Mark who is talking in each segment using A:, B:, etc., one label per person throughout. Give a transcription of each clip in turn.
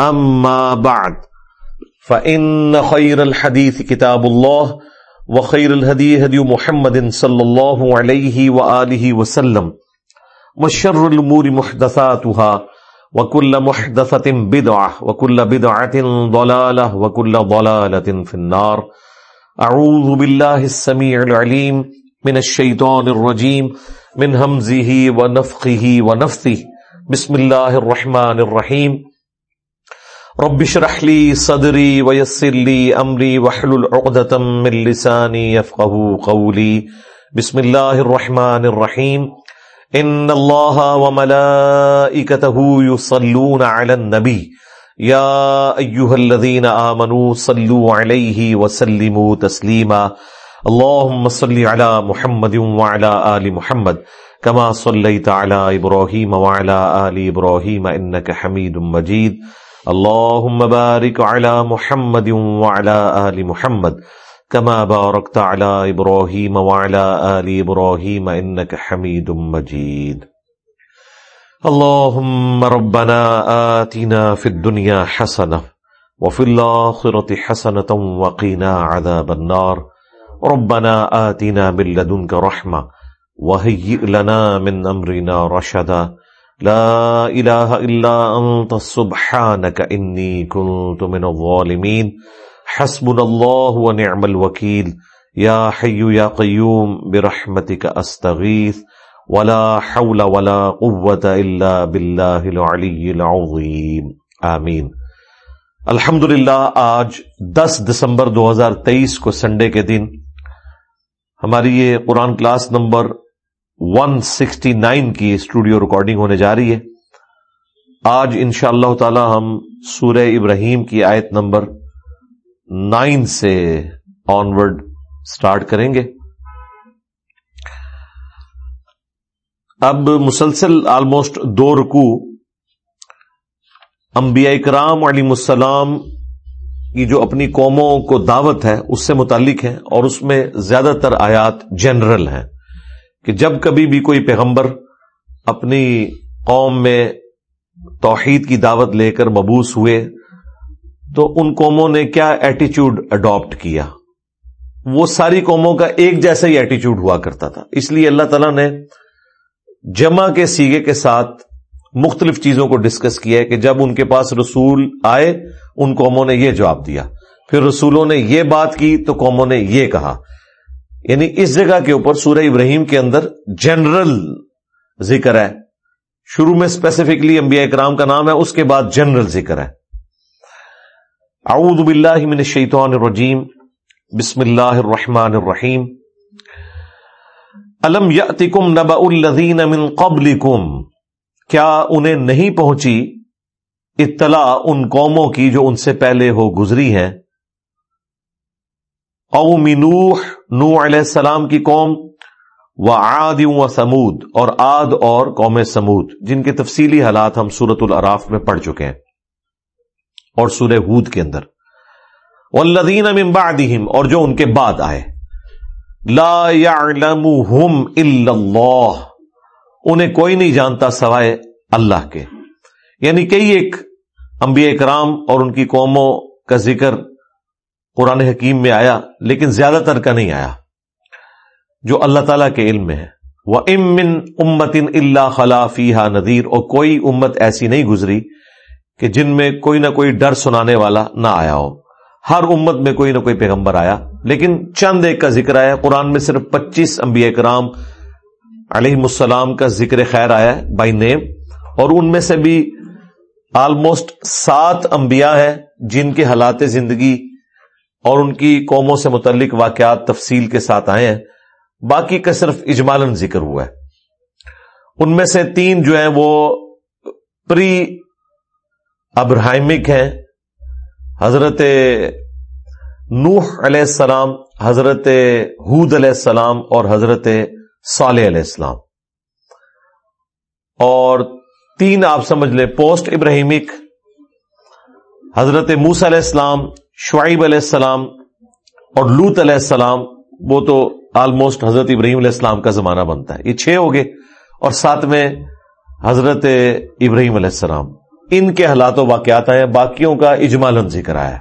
A: أما بعد، فإن خير الحديث كتاب الله، وخير الهدي هدي محمد صلى الله عليه وآله وسلم، وشر الأمور محدثاتها، وكل محدثة بدعة، وكل بدعة ضلالة، وكل ضلالة في النار. أعوذ بالله السميع العليم من الشيطان الرجيم، من همزه ونفخه ونفثه. بسم الله الرحمن الرحيم. رب اشرح لي صدري ويسر لي امري واحلل عقدة من لساني يفقهوا قولي. بسم الله الرحمن الرحيم. ان الله وملائكته يصلون على النبي. يا ايها الذين امنوا صلوا عليه وسلموا تسليما. اللهم صل على محمد وعلى ال محمد. كما صليت على ابراهيم وعلى ال ابراهيم انك حميد مجيد. اللهم بارك على محمد وعلى آل محمد كما باركت على إبراهيم وعلى آل إبراهيم إنك حميد مجيد اللهم ربنا آتنا في الدنيا حسنة وفي الآخرة حسنة وقنا عذاب النار. ربنا آتنا من لدنك رحمة وهيئ لنا من أمرنا رشدا لا الہ الا انت سبحانك انی كنت من الظالمین حسبنا اللہ ونعم الوکیل یا حی یا قیوم برحمتك استغیث ولا حول ولا قوة الا باللہ العلی العظیم آمین الحمدللہ، آج دس دسمبر دو ہزار تیئیس کو سنڈے کے دن، ہماری یہ قرآن class number one sixty nine کی اسٹوڈیو ریکارڈنگ ہونے جا رہی ہے۔ آج ان شاء اللہ تعالی ہم سورہ ابراہیم کی آیت نمبر نائن سے آنورڈ سٹارٹ کریں گے۔ اب مسلسل آلموسٹ دو رکو انبیاء کرام علیم السلام کی جو اپنی قوموں کو دعوت ہے، اس سے متعلق ہے اور اس میں زیادہ تر آیات جنرل ہیں۔ کہ جب کبھی بھی کوئی پیغمبر اپنی قوم میں توحید کی دعوت لے کر مبوس ہوئے تو ان قوموں نے کیا ایٹیچیوڈ اڈاپٹ کیا؟ وہ ساری قوموں کا ایک جیسا ہی ایٹیچیوڈ ہوا کرتا تھا۔ اس لیے اللہ تعالیٰ نے جمع کے سیگے کے ساتھ مختلف چیزوں کو ڈسکس کیا ہے کہ جب ان کے پاس رسول آئے، ان قوموں نے یہ جواب دیا۔ پھر رسولوں نے یہ بات کی تو قوموں نے یہ کہا۔ یعنی اس جگہ کے اوپر سورہ ابراہیم کے اندر جنرل ذکر ہے۔ شروع میں اسپیسیفکلی انبیاء اکرام کا نام ہے، اس کے بعد جنرل ذکر ہے۔ اعوذ باللہ من الشیطان الرجیم۔ بسم اللہ الرحمن الرحیم۔ الم یاتکم نبأ الذین من قبلکم۔ کیا انہیں نہیں پہنچی اطلاع ان قوموں کی جو ان سے پہلے ہو گزری ہیں؟ قوم نوح نو علیہ السلام کی قوم، و آد و سمود اور آد اور قوم سمود جن کے تفصیلی حالات ہم سورت العراف میں پڑھ چکے ہیں، اور سورہ ہود کے اندر۔ والذین من بعدہم، اور جو ان کے بعد آئے۔ لا يعلمهم الا اللہ، انہیں کوئی نہیں جانتا سوائے اللہ کے۔ یعنی کئی ایک انبیاء کرام اور ان کی قوموں کا ذکر قرآن حکیم میں آیا لیکن زیادہ تر کا نہیں آیا، جو اللہ تعالی کے علم میں ہے۔ وہ امن امتن اللہ خلافی ہا ندیر اور کوئی امت ایسی نہیں گزری کہ جن میں کوئی نہ کوئی ڈر سنانے والا نہ آیا ہو۔ ہر امت میں کوئی نہ کوئی پیغمبر آیا۔ لیکن چند ایک کا ذکر آیا، قرآن میں صرف پچیس انبیاء کرام علیہ السلام کا ذکر خیر آیا بائی نیم اور ان میں سے بھی آلموسٹ سات انبیاء ہیں جن کے حالات زندگی اور ان کی قوموں سے متعلق واقعات تفصیل کے ساتھ آئے ہیں۔ باقی کا صرف اجمالن ذکر ہوا ہے۔ ان میں سے تین جو ہیں وہ پری ابراہیمک ہیں۔ حضرت نوح علیہ السلام، حضرت حود علیہ السلام اور حضرت صالح علیہ السلام۔ اور تین آپ سمجھ لیں، پوسٹ ابراہیمک، حضرت موس علیہ السلام شعیب علیہ السلام اور لوت علیہ السلام، وہ تو آلموسٹ حضرت ابراہیم علیہ السلام کا زمانہ بنتا ہے۔ یہ چھ ہو گئے اور ساتھ میں حضرت ابراہیم علیہ السلام۔ ان کے حالات و واقعات ہیں باقیوں کا اجمالن ذکر آیا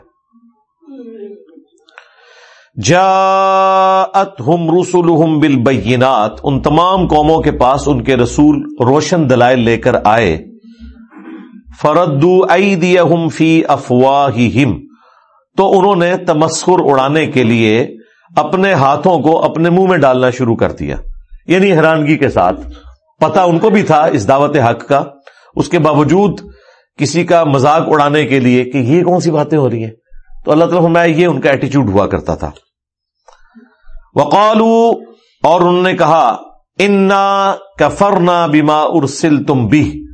A: جاءت ہم رسول بالبینات۔ ان تمام قوموں کے پاس ان کے رسول روشن دلائل لے کر آئے۔ فردو ایدیہم فی افواہہم۔ تو انہوں نے تمسخر اڑانے کے لیے اپنے ہاتھوں کو اپنے منہ میں ڈالنا شروع کر دیا۔ یعنی حیرانگی کے ساتھ۔ پتا ان کو بھی تھا اس دعوت حق کا۔ اس کے باوجود کسی کا مذاق اڑانے کے لیے کہ یہ کون سی باتیں ہو رہی ہیں؟ تو اللہ تعالیٰ میں یہ ان کا ایٹیچیوڈ ہوا کرتا تھا۔ وقالو اور انہوں نے کہا، انا کفرنا بیما ارسل تم بھی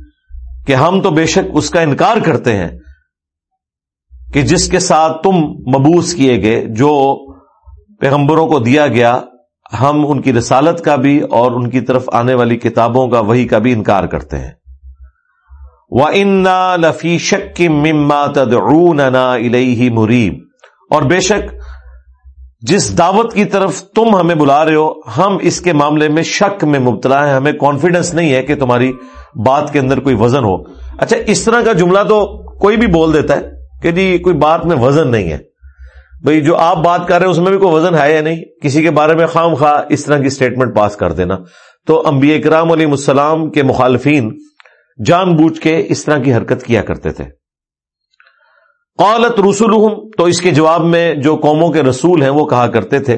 A: کہ ہم تو بے شک اس کا انکار کرتے ہیں۔ کہ جس کے ساتھ تم مبوس کیے گئے، جو پیغمبروں کو دیا گیا، ہم ان کی رسالت کا بھی اور ان کی طرف آنے والی کتابوں کا، وہی کا بھی انکار کرتے ہیں۔ وہ انا لفی شک مما تدعون مریب اور بے شک، جس دعوت کی طرف تم ہمیں بلا رہے ہو، ہم اس کے معاملے میں شک میں مبتلا ہے ہمیں کانفیڈنس نہیں ہے کہ تمہاری بات کے اندر کوئی وزن ہو۔ اچھا اس طرح کا جملہ تو کوئی بھی بول دیتا ہے۔ کہ جی کوئی بات میں وزن نہیں ہے۔ بھئی جو آپ بات کر رہے ہیں اس میں بھی کوئی وزن ہے یا نہیں؟ کسی کے بارے میں خام خواہ اس طرح کی اسٹیٹمنٹ پاس کر دینا۔ تو انبیاء کرام علیہ السلام کے مخالفین جان بوجھ کے اس طرح کی حرکت کیا کرتے تھے۔ قالت رسول تو اس کے جواب میں جو قوموں کے رسول ہیں وہ کہا کرتے تھے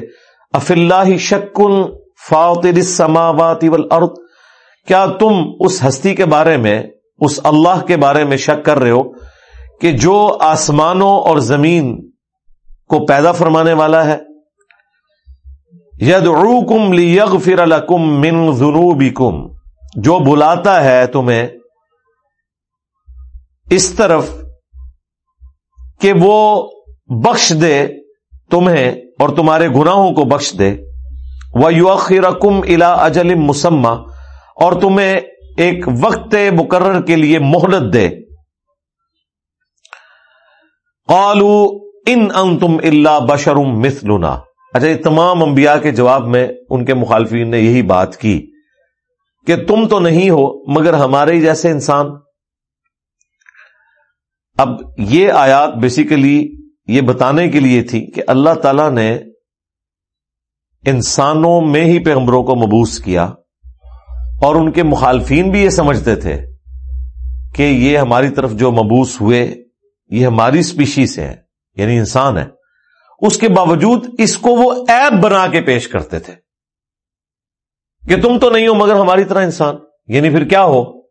A: اف اللہ شکن فاطر السماوات والارض۔ کیا تم اس ہستی کے بارے میں، اس اللہ کے بارے میں شک کر رہے ہو؟ کہ جو آسمانوں اور زمین کو پیدا فرمانے والا ہے ید کم لیگ فر الکم من ضروبی جو بلاتا ہے تمہیں اس طرف کہ وہ بخش دے تمہیں اور تمہارے گناہوں کو بخش دے وہ یو الا اجل مسمہ، اور تمہیں ایک وقت مقرر کے لیے مہلت دے۔ قالو ان ان تم اللہ بشرم مثلنا۔ اچھا یہ تمام انبیاء کے جواب میں ان کے مخالفین نے یہی بات کی کہ تم تو نہیں ہو، مگر ہمارے جیسے انسان۔ اب یہ آیات بیسیکلی یہ بتانے کے لیے تھی کہ اللہ تعالی نے انسانوں میں ہی پیغمبروں کو مبوس کیا اور ان کے مخالفین بھی یہ سمجھتے تھے کہ یہ ہماری طرف جو مبوس ہوئے یہ ہماری اسپیشی سے ہے یعنی انسان ہے اس کے باوجود اس کو وہ ایپ بنا کے پیش کرتے تھے کہ تم تو نہیں ہو مگر ہماری طرح انسان۔ یعنی پھر کیا ہو؟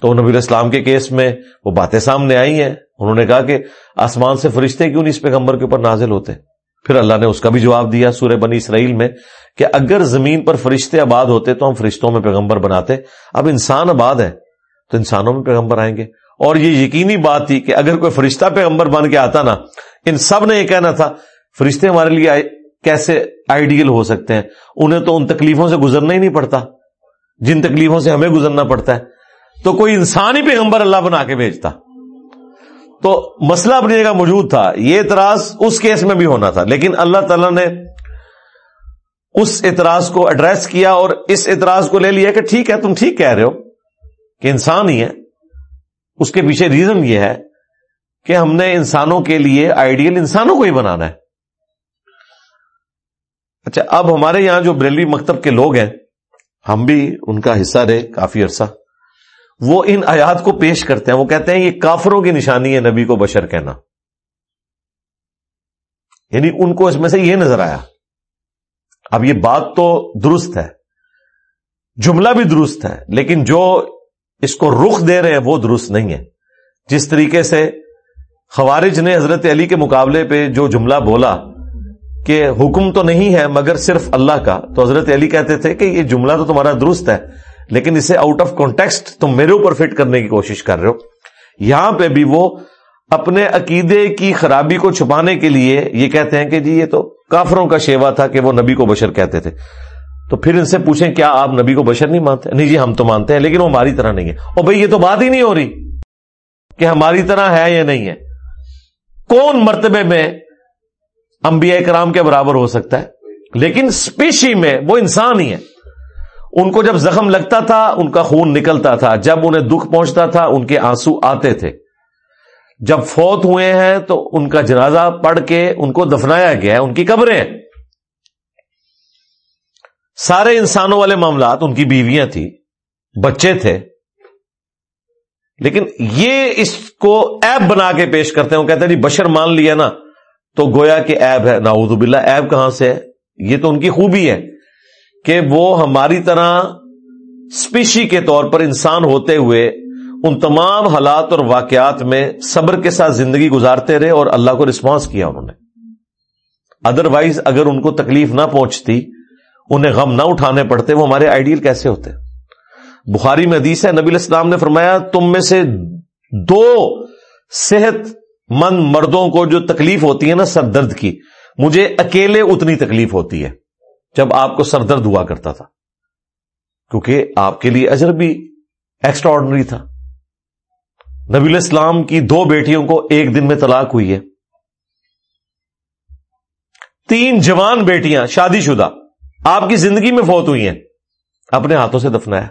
A: تو نبی اسلام کے کیس میں وہ باتیں سامنے آئی ہیں۔ انہوں نے کہا کہ آسمان سے فرشتے کیوں نہیں اس پیغمبر کے اوپر نازل ہوتے؟ پھر اللہ نے اس کا بھی جواب دیا سورہ بنی اسرائیل میں کہ اگر زمین پر فرشتے آباد ہوتے تو ہم فرشتوں میں پیغمبر بناتے۔ اب انسان آباد ہے تو انسانوں میں پیغمبر آئیں گے۔ اور یہ یقینی بات تھی کہ اگر کوئی فرشتہ پیغمبر بن کے آتا نا، ان سب نے یہ کہنا تھا، فرشتے ہمارے لیے کیسے آئیڈیل ہو سکتے ہیں؟ انہیں تو ان تکلیفوں سے گزرنا ہی نہیں پڑتا۔ جن تکلیفوں سے ہمیں گزرنا پڑتا ہے۔ تو کوئی انسان ہی پیغمبر اللہ بنا کے بھیجتا۔ تو مسئلہ اپنی جگہ موجود تھا۔ یہ اعتراض اس کیس میں بھی ہونا تھا۔ لیکن اللہ تعالی نے اس اعتراض کو ایڈریس کیا اور اس اعتراض کو لے لیا کہ ٹھیک ہے، تم ٹھیک کہہ رہے ہو کہ انسان ہی ہے۔ اس کے پیچھے ریزن یہ ہے کہ ہم نے انسانوں کے لیے آئیڈیل انسانوں کو ہی بنانا ہے۔ اچھا اب ہمارے یہاں جو بریلوی مکتب کے لوگ ہیں، ہم بھی ان کا حصہ رہے کافی عرصہ۔ وہ ان آیات کو پیش کرتے ہیں۔ وہ کہتے ہیں، یہ کافروں کی نشانی ہے، نبی کو بشر کہنا۔ یعنی ان کو اس میں سے یہ نظر آیا۔ اب یہ بات تو درست ہے۔ جملہ بھی درست ہے، لیکن جو اس کو رخ دے رہے ہیں، وہ درست نہیں ہے۔ جس طریقے سے خوارج نے حضرت علی کے مقابلے پہ جو جملہ بولا کہ حکم تو نہیں ہے مگر صرف اللہ کا، تو حضرت علی کہتے تھے کہ یہ جملہ تو تمہارا درست ہے، لیکن اسے آؤٹ آف کانٹیکسٹ تم میرے اوپر فٹ کرنے کی کوشش کر رہے ہو۔ یہاں پہ بھی وہ اپنے عقیدے کی خرابی کو چھپانے کے لیے یہ کہتے ہیں کہ جی یہ تو کافروں کا شیوا تھا کہ وہ نبی کو بشر کہتے تھے۔ تو پھر ان سے پوچھیں کیا آپ نبی کو بشر نہیں مانتے؟ نہیں جی ہم تو مانتے ہیں، لیکن وہ ہماری طرح نہیں ہے۔ اور بھائی، یہ تو بات ہی نہیں ہو رہی کہ ہماری طرح ہے یا نہیں ہے۔ کون مرتبے میں انبیاء کرام کے برابر ہو سکتا ہے؟ لیکن اسپیشی میں وہ انسان ہی ہے۔ ان کو جب زخم لگتا تھا، ان کا خون نکلتا تھا، جب انہیں دکھ پہنچتا تھا، ان کے آنسو آتے تھے۔ جب فوت ہوئے ہیں تو ان کا جنازہ پڑھ کے ان کو دفنایا گیا ہے، ان کی قبریں۔ سارے انسانوں والے معاملات، ان کی بیویاں تھیں، بچے تھے۔ لیکن یہ اس کو ایب بنا کے پیش کرتے ہیں، وہ کہتے ہیں جی بشر مان لیا نا، تو گویا کہ ایب ہے ناؤد باللہ ایب کہاں سے ہے؟ یہ تو ان کی خوبی ہے کہ وہ ہماری طرح اسپیشی کے طور پر انسان ہوتے ہوئے ان تمام حالات اور واقعات میں صبر کے ساتھ زندگی گزارتے رہے اور اللہ کو رسپانس کیا انہوں نے۔ ادروائز اگر ان کو تکلیف نہ پہنچتی انہیں غم نہ اٹھانے پڑتے، وہ ہمارے آئیڈیل کیسے ہوتے؟ بخاری میں حدیث ہے، نبی الاسلام نے فرمایا، تم میں سے دو صحت مند مردوں کو جو تکلیف ہوتی ہے نا، سر درد کی، مجھے اکیلے اتنی تکلیف ہوتی ہے جب آپ کو سر درد ہوا کرتا تھا۔ کیونکہ آپ کے لیے اجر بھی ایکسٹرا آرڈنری تھا۔ نبی الاسلام کی دو بیٹیوں کو ایک دن میں طلاق ہوئی ہے۔ تین جوان بیٹیاں شادی شدہ۔ آپ کی زندگی میں فوت ہوئی ہیں۔ اپنے ہاتھوں سے دفنایا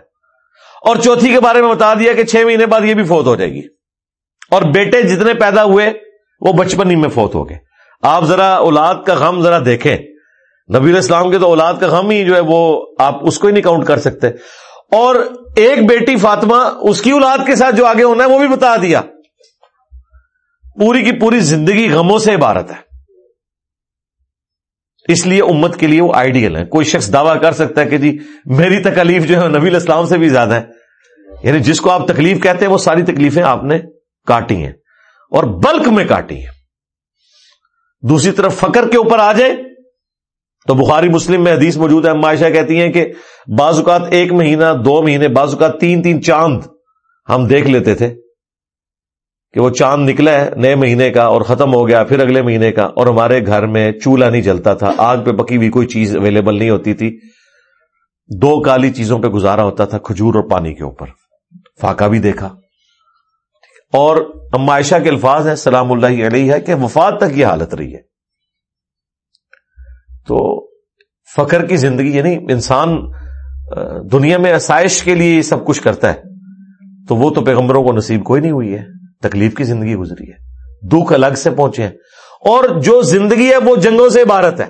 A: اور چوتھی کے بارے میں بتا دیا کہ چھ مہینے بعد یہ بھی فوت ہو جائے گی۔ اور بیٹے جتنے پیدا ہوئے، وہ بچپن ہی میں فوت ہو گئے۔ آپ ذرا اولاد کا غم ذرا دیکھیں۔ نبی اسلام کے تو اولاد کا غم ہی جو ہے وہ آپ اس کو ہی نہیں کاؤنٹ کر سکتے۔ اور ایک بیٹی فاطمہ، اس کی اولاد کے ساتھ جو آگے ہونا ہے، وہ بھی بتا دیا۔ پوری کی پوری زندگی غموں سے عبارت ہے۔ اس لیے امت کے لیے وہ آئیڈیل ہے۔ کوئی شخص دعویٰ کر سکتا ہے کہ جی میری تکلیف جو ہے نبی الاسلام سے بھی زیادہ ہے۔ یعنی جس کو آپ تکلیف کہتے ہیں، وہ ساری تکلیفیں آپ نے کاٹی ہیں۔ اور بلک میں کاٹی ہیں۔ دوسری طرف فکر کے اوپر آ جائے تو بخاری، مسلم میں حدیث موجود ہے۔ معاشہ کہتی ہیں کہ بعض اوقات ایک مہینہ، دو مہینے، بعض اوقات تین تین چاند ہم دیکھ لیتے تھے۔ کہ وہ چاند نکلا ہے نئے مہینے کا اور ختم ہو گیا پھر اگلے مہینے کا اور ہمارے گھر میں چولہا نہیں جلتا تھا، آگ پہ پکی ہوئی کوئی چیز اویلیبل نہیں ہوتی تھی۔ دو کالی چیزوں پہ گزارا ہوتا تھا کھجور اور پانی کے اوپر۔ فاقہ بھی دیکھا۔ اور اما عائشہ کے الفاظ ہیں، سلام اللہ علیہ ہے کہ وفات تک یہ حالت رہی ہے۔ تو فخر کی زندگی یعنی انسان دنیا میں آسائش کے لیے سب کچھ کرتا ہے، تو وہ تو پیغمبروں کو نصیب کوئی نہیں ہوئی ہے۔ تکلیف کی زندگی گزری ہے۔ دکھ الگ سے پہنچے ہیں۔ اور جو زندگی ہے وہ جنگوں سے عبارت ہے۔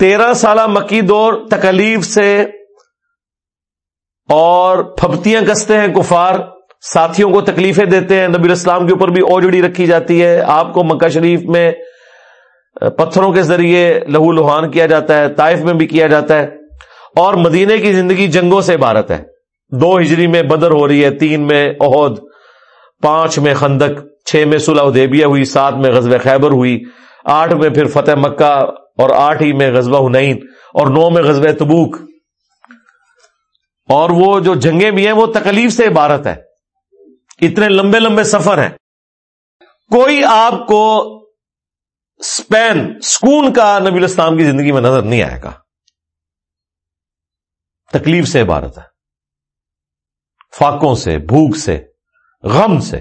A: تیرہ سالہ مکی دور تکلیف سے اور پھپتیاں کستے ہیں کفار۔ ساتھیوں کو تکلیفیں دیتے ہیں۔ نبی اسلام کے اوپر بھی اوجڑی رکھی جاتی ہے۔ آپ کو مکہ شریف میں پتھروں کے ذریعے لہو لوہان کیا جاتا ہے، طائف میں بھی کیا جاتا ہے۔ اور مدینے کی زندگی جنگوں سے عبارت ہے۔ دو ہجری میں بدر ہو رہی ہے، تین میں عہد پانچ میں خندق، چھ میں صلح دیبیا ہوئی، سات میں غزب خیبر ہوئی، آٹھ میں پھر فتح مکہ اور آٹھ ہی میں غزبہ ہنین اور نو میں غزب تبوک۔ اور وہ جو جنگیں بھی ہیں، وہ تکلیف سے عبارت ہے اتنے لمبے لمبے سفر ہیں۔ کوئی آپ کو اسپین سکون کا نبی الاسلام کی زندگی میں نظر نہیں آئے گا۔ تکلیف سے عبارت ہے۔ فاقوں سے، بھوک سے، غم سے۔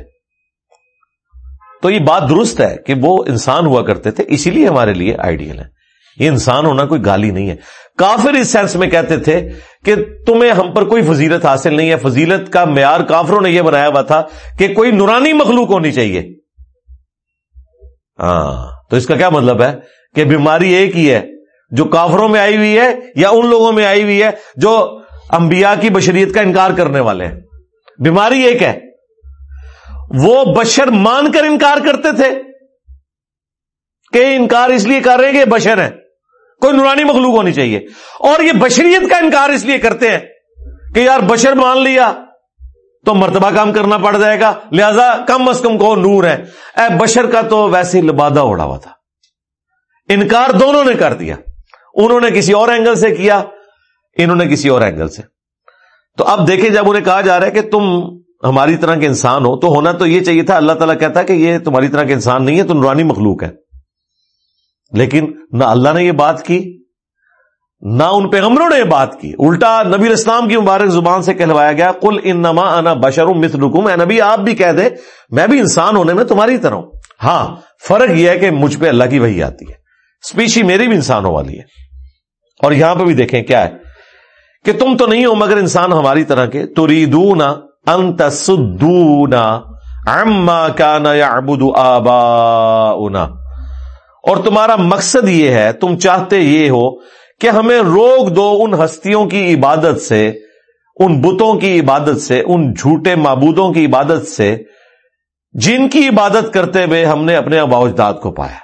A: تو یہ بات درست ہے کہ وہ انسان ہوا کرتے تھے، اسی لیے ہمارے لیے آئیڈیل ہے۔ یہ انسان ہونا کوئی گالی نہیں ہے۔ کافر اس سینس میں کہتے تھے کہ تمہیں ہم پر کوئی فضیلت حاصل نہیں ہے۔ فضیلت کا معیار کافروں نے یہ بنایا ہوا تھا کہ کوئی نورانی مخلوق ہونی چاہیے۔ ہاں تو اس کا کیا مطلب ہے؟ کہ بیماری ایک ہی ہے جو کافروں میں آئی ہوئی ہے یا ان لوگوں میں آئی ہوئی ہے جو انبیاء کی بشریت کا انکار کرنے والے ہیں۔ بیماری ایک ہے۔ وہ بشر مان کر انکار کرتے تھے کہ انکار اس لیے کر رہے ہیں کہ بشر ہیں۔ کوئی نورانی مخلوق ہونی چاہیے۔ اور یہ بشریت کا انکار اس لیے کرتے ہیں کہ یار بشر مان لیا تو مرتبہ کام کرنا پڑ جائے گا۔ لہذا کم از کم کو نور ہے۔ اے بشر کا تو ویسے لبادہ اڑا ہوا تھا۔ انکار دونوں نے کر دیا۔ انہوں نے کسی اور اینگل سے کیا۔ انہوں نے کسی اور اینگل سے۔ تو اب دیکھیں جب انہیں کہا جا رہا ہے کہ تم ہماری طرح کے انسان ہو، تو ہونا تو یہ چاہیے تھا، اللہ تعالیٰ کہتا کہ یہ تمہاری طرح کے انسان نہیں ہے تو نورانی مخلوق ہے لیکن نہ اللہ نے یہ بات کی، نہ ان پیغمبروں نے یہ بات کی۔ الٹا نبی اسلام کی مبارک زبان سے کہلوایا گیا کل ان نما انا بشر مت رکم اے نبی آپ بھی کہہ دے میں بھی انسان ہونے میں تمہاری طرح ہوں۔ ہاں فرق یہ ہے کہ مجھ پہ اللہ کی وہی آتی ہے اسپیشی میری بھی انسانوں والی ہے۔ اور یہاں پہ بھی دیکھیں کیا ہے۔ کہ تم تو نہیں ہو مگر انسان ہماری طرح کے تو ریدونا انت سدونا اما کا نا یا ابود آبا اور تمہارا مقصد یہ ہے، تم چاہتے یہ ہو کہ ہمیں روک دو ان ہستیوں کی عبادت سے، ان بتوں کی عبادت سے، ان جھوٹے معبودوں کی عبادت سے، جن کی عبادت کرتے ہوئے ہم نے اپنے اباؤجداد کو پایا۔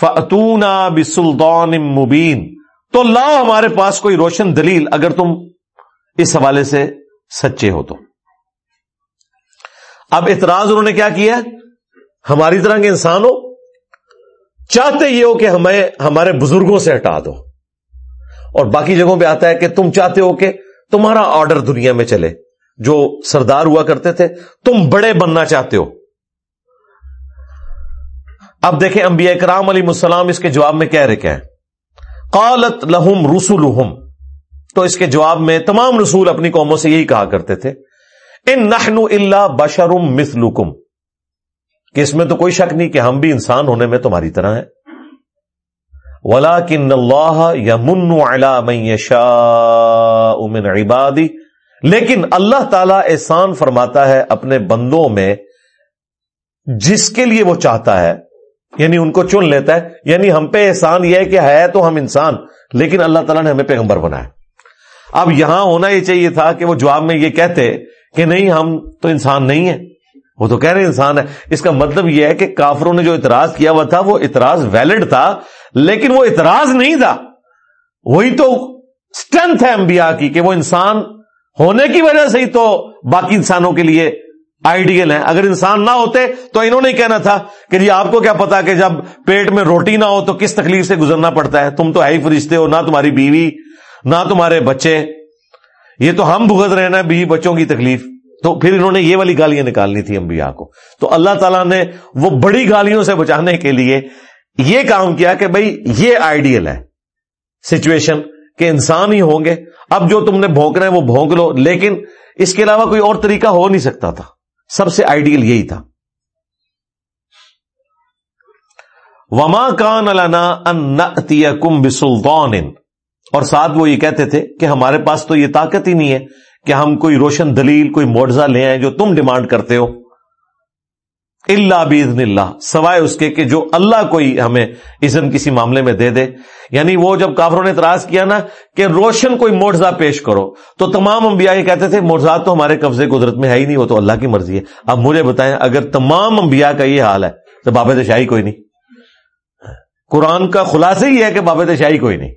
A: فتونا بسلطان مبین۔ تو لاؤ ہمارے پاس کوئی روشن دلیل اگر تم اس حوالے سے سچے ہو تو۔ اب اعتراض انہوں نے کیا کیا؟ ہماری طرح کے انسان ہو، چاہتے یہ ہو کہ ہمیں، ہمارے بزرگوں سے ہٹا دو۔ اور باقی جگہوں پہ آتا ہے کہ تم چاہتے ہو کہ تمہارا آرڈر دنیا میں چلے، جو سردار ہوا کرتے تھے، تم بڑے بننا چاہتے ہو۔ اب دیکھیں انبیاء کرام علی السلام اس کے جواب میں کہہ رہے ہیں؟ قالت لہم رسول تو اس کے جواب میں تمام رسول اپنی قوموں سے یہی کہا کرتے تھے، ان نحن اللہ بشرم مثلکم۔ کہ اس میں تو کوئی شک نہیں کہ ہم بھی انسان ہونے میں تمہاری طرح ہیں۔ ولا کن اللہ یا من من عبادی لیکن اللہ تعالی احسان فرماتا ہے اپنے بندوں میں، جس کے لیے وہ چاہتا ہے۔ یعنی ان کو چن لیتا ہے یعنی ہم پہ احسان یہ ہے کہ ہے تو ہم انسان، لیکن اللہ تعالیٰ نے ہمیں پیغمبر بنایا۔ اب یہاں ہونا یہ چاہیے تھا کہ وہ جواب میں یہ کہتے کہ نہیں، ہم تو انسان نہیں ہیں۔ وہ تو کہہ رہے انسان ہے۔ اس کا مطلب یہ ہے کہ کافروں نے جو اعتراض کیا ہوا تھا، وہ اعتراض ویلڈ تھا، لیکن وہ اعتراض نہیں تھا۔ وہی تو اسٹرینتھ ہے انبیاء کی کہ وہ انسان ہونے کی وجہ سے ہی تو باقی انسانوں کے لیے آئیڈیل ہیں۔ اگر انسان نہ ہوتے تو انہوں نے کہنا تھا کہ جی آپ کو کیا پتا کہ جب پیٹ میں روٹی نہ ہو تو کس تکلیف سے گزرنا پڑتا ہے؟ تم تو ہے ہی فرشتے ہو، نہ تمہاری بیوی، نہ تمہارے بچے۔ یہ تو ہم بھگت رہے نا، بیوی بچوں کی تکلیف۔ تو پھر انہوں نے یہ والی گالیاں نکالنی تھی انبیاء کو۔ تو اللہ تعالیٰ نے وہ بڑی گالیوں سے بچانے کے لیے یہ کام کیا کہ بھائی یہ آئیڈیل ہے۔ سچویشن کہ انسان ہی ہوں گے۔ اب جو تم نے بھونک رہے وہ بھونک لو، لیکن اس کے علاوہ کوئی اور طریقہ ہو نہیں سکتا تھا۔ سب سے آئیڈیل یہی تھا۔ وما کان الانا کم بسلطان۔ اور ساتھ وہ یہ کہتے تھے کہ ہمارے پاس تو یہ طاقت ہی نہیں ہے کہ ہم کوئی روشن دلیل، کوئی معاوضہ لے آئیں جو تم ڈیمانڈ کرتے ہو۔ اللہ بزن اللہ، سوائے اس کے کہ جو اللہ کوئی ہمیں ازن کسی معاملے میں دے دے۔ یعنی وہ جب کافروں نے اعتراض کیا نا کہ روشن کوئی معاوضہ پیش کرو، تو تمام انبیاء یہ کہتے تھے معاوضات تو ہمارے قبضے قدرت میں ہے ہی نہیں، وہ تو اللہ کی مرضی ہے۔ اب مجھے بتائیں، اگر تمام انبیاء کا یہ حال ہے، تو بابت شاہی کوئی نہیں۔ قرآن کا خلاصہ ہی ہے کہ بابت شاہی کوئی نہیں۔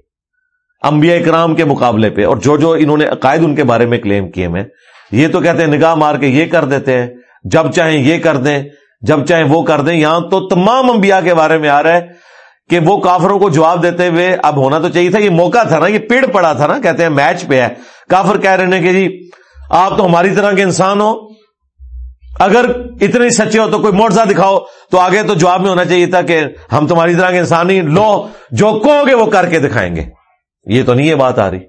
A: انبیاء اکرام کے مقابلے پہ، اور جو جو انہوں نے عقائد ان کے بارے میں کلیم کیے میں، یہ تو کہتے ہیں نگاہ مار کے یہ کر دیتے ہیں، جب چاہیں یہ کر دیں۔ جب چاہیں وہ کر دیں، یہاں تو تمام انبیاء کے بارے میں آ رہا ہے کہ وہ کافروں کو جواب دیتے ہوئے، اب ہونا تو چاہیے تھا، یہ موقع تھا نا، یہ پیڑ پڑا تھا نا، کہتے ہیں میچ پہ ہے۔ کافر کہہ رہے ہیں کہ جی آپ تو ہماری طرح کے انسان ہو۔ اگر اتنے سچے ہو تو کوئی موڑزہ دکھاؤ۔ تو آگے تو جواب میں ہونا چاہیے تھا کہ ہم تمہاری طرح کے انسان نہیں، لو، جو کہو گے وہ کر کے دکھائیں گے۔ یہ تو نہیں یہ بات آ رہی۔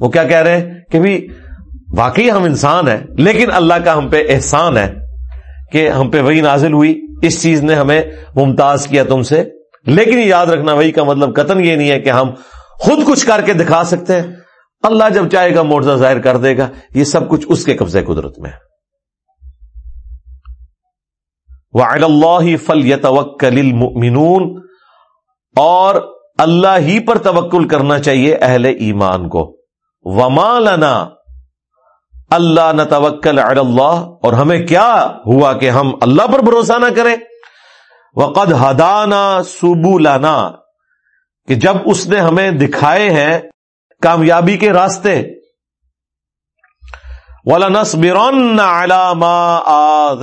A: وہ کیا کہہ رہے ہیں کہ بھی واقعی ہم انسان ہیں، لیکن اللہ کا ہم پہ احسان ہے۔ کہ ہم پہ وہی نازل ہوئی، اس چیز نے ہمیں ممتاز کیا تم سے۔ لیکن یاد رکھنا، وہی کا مطلب قطن یہ نہیں ہے کہ ہم خود کچھ کر کے دکھا سکتے ہیں۔ اللہ جب چاہے گا موڑزہ ظاہر کر دے گا۔ یہ سب کچھ اس کے قبضے قدرت میں اللہ فل یتوکل المؤمنون۔ اور اللہ ہی پر توکل کرنا چاہیے اہل ایمان کو۔ وما لنا اللہ نہ توکل اللہ اور ہمیں کیا ہوا کہ ہم اللہ پر بھروسہ نہ کریں؟ وقد ہدانا سبولانا کہ جب اس نے ہمیں دکھائے ہیں کامیابی کے راستے۔ ولا نسبرن علامہ آ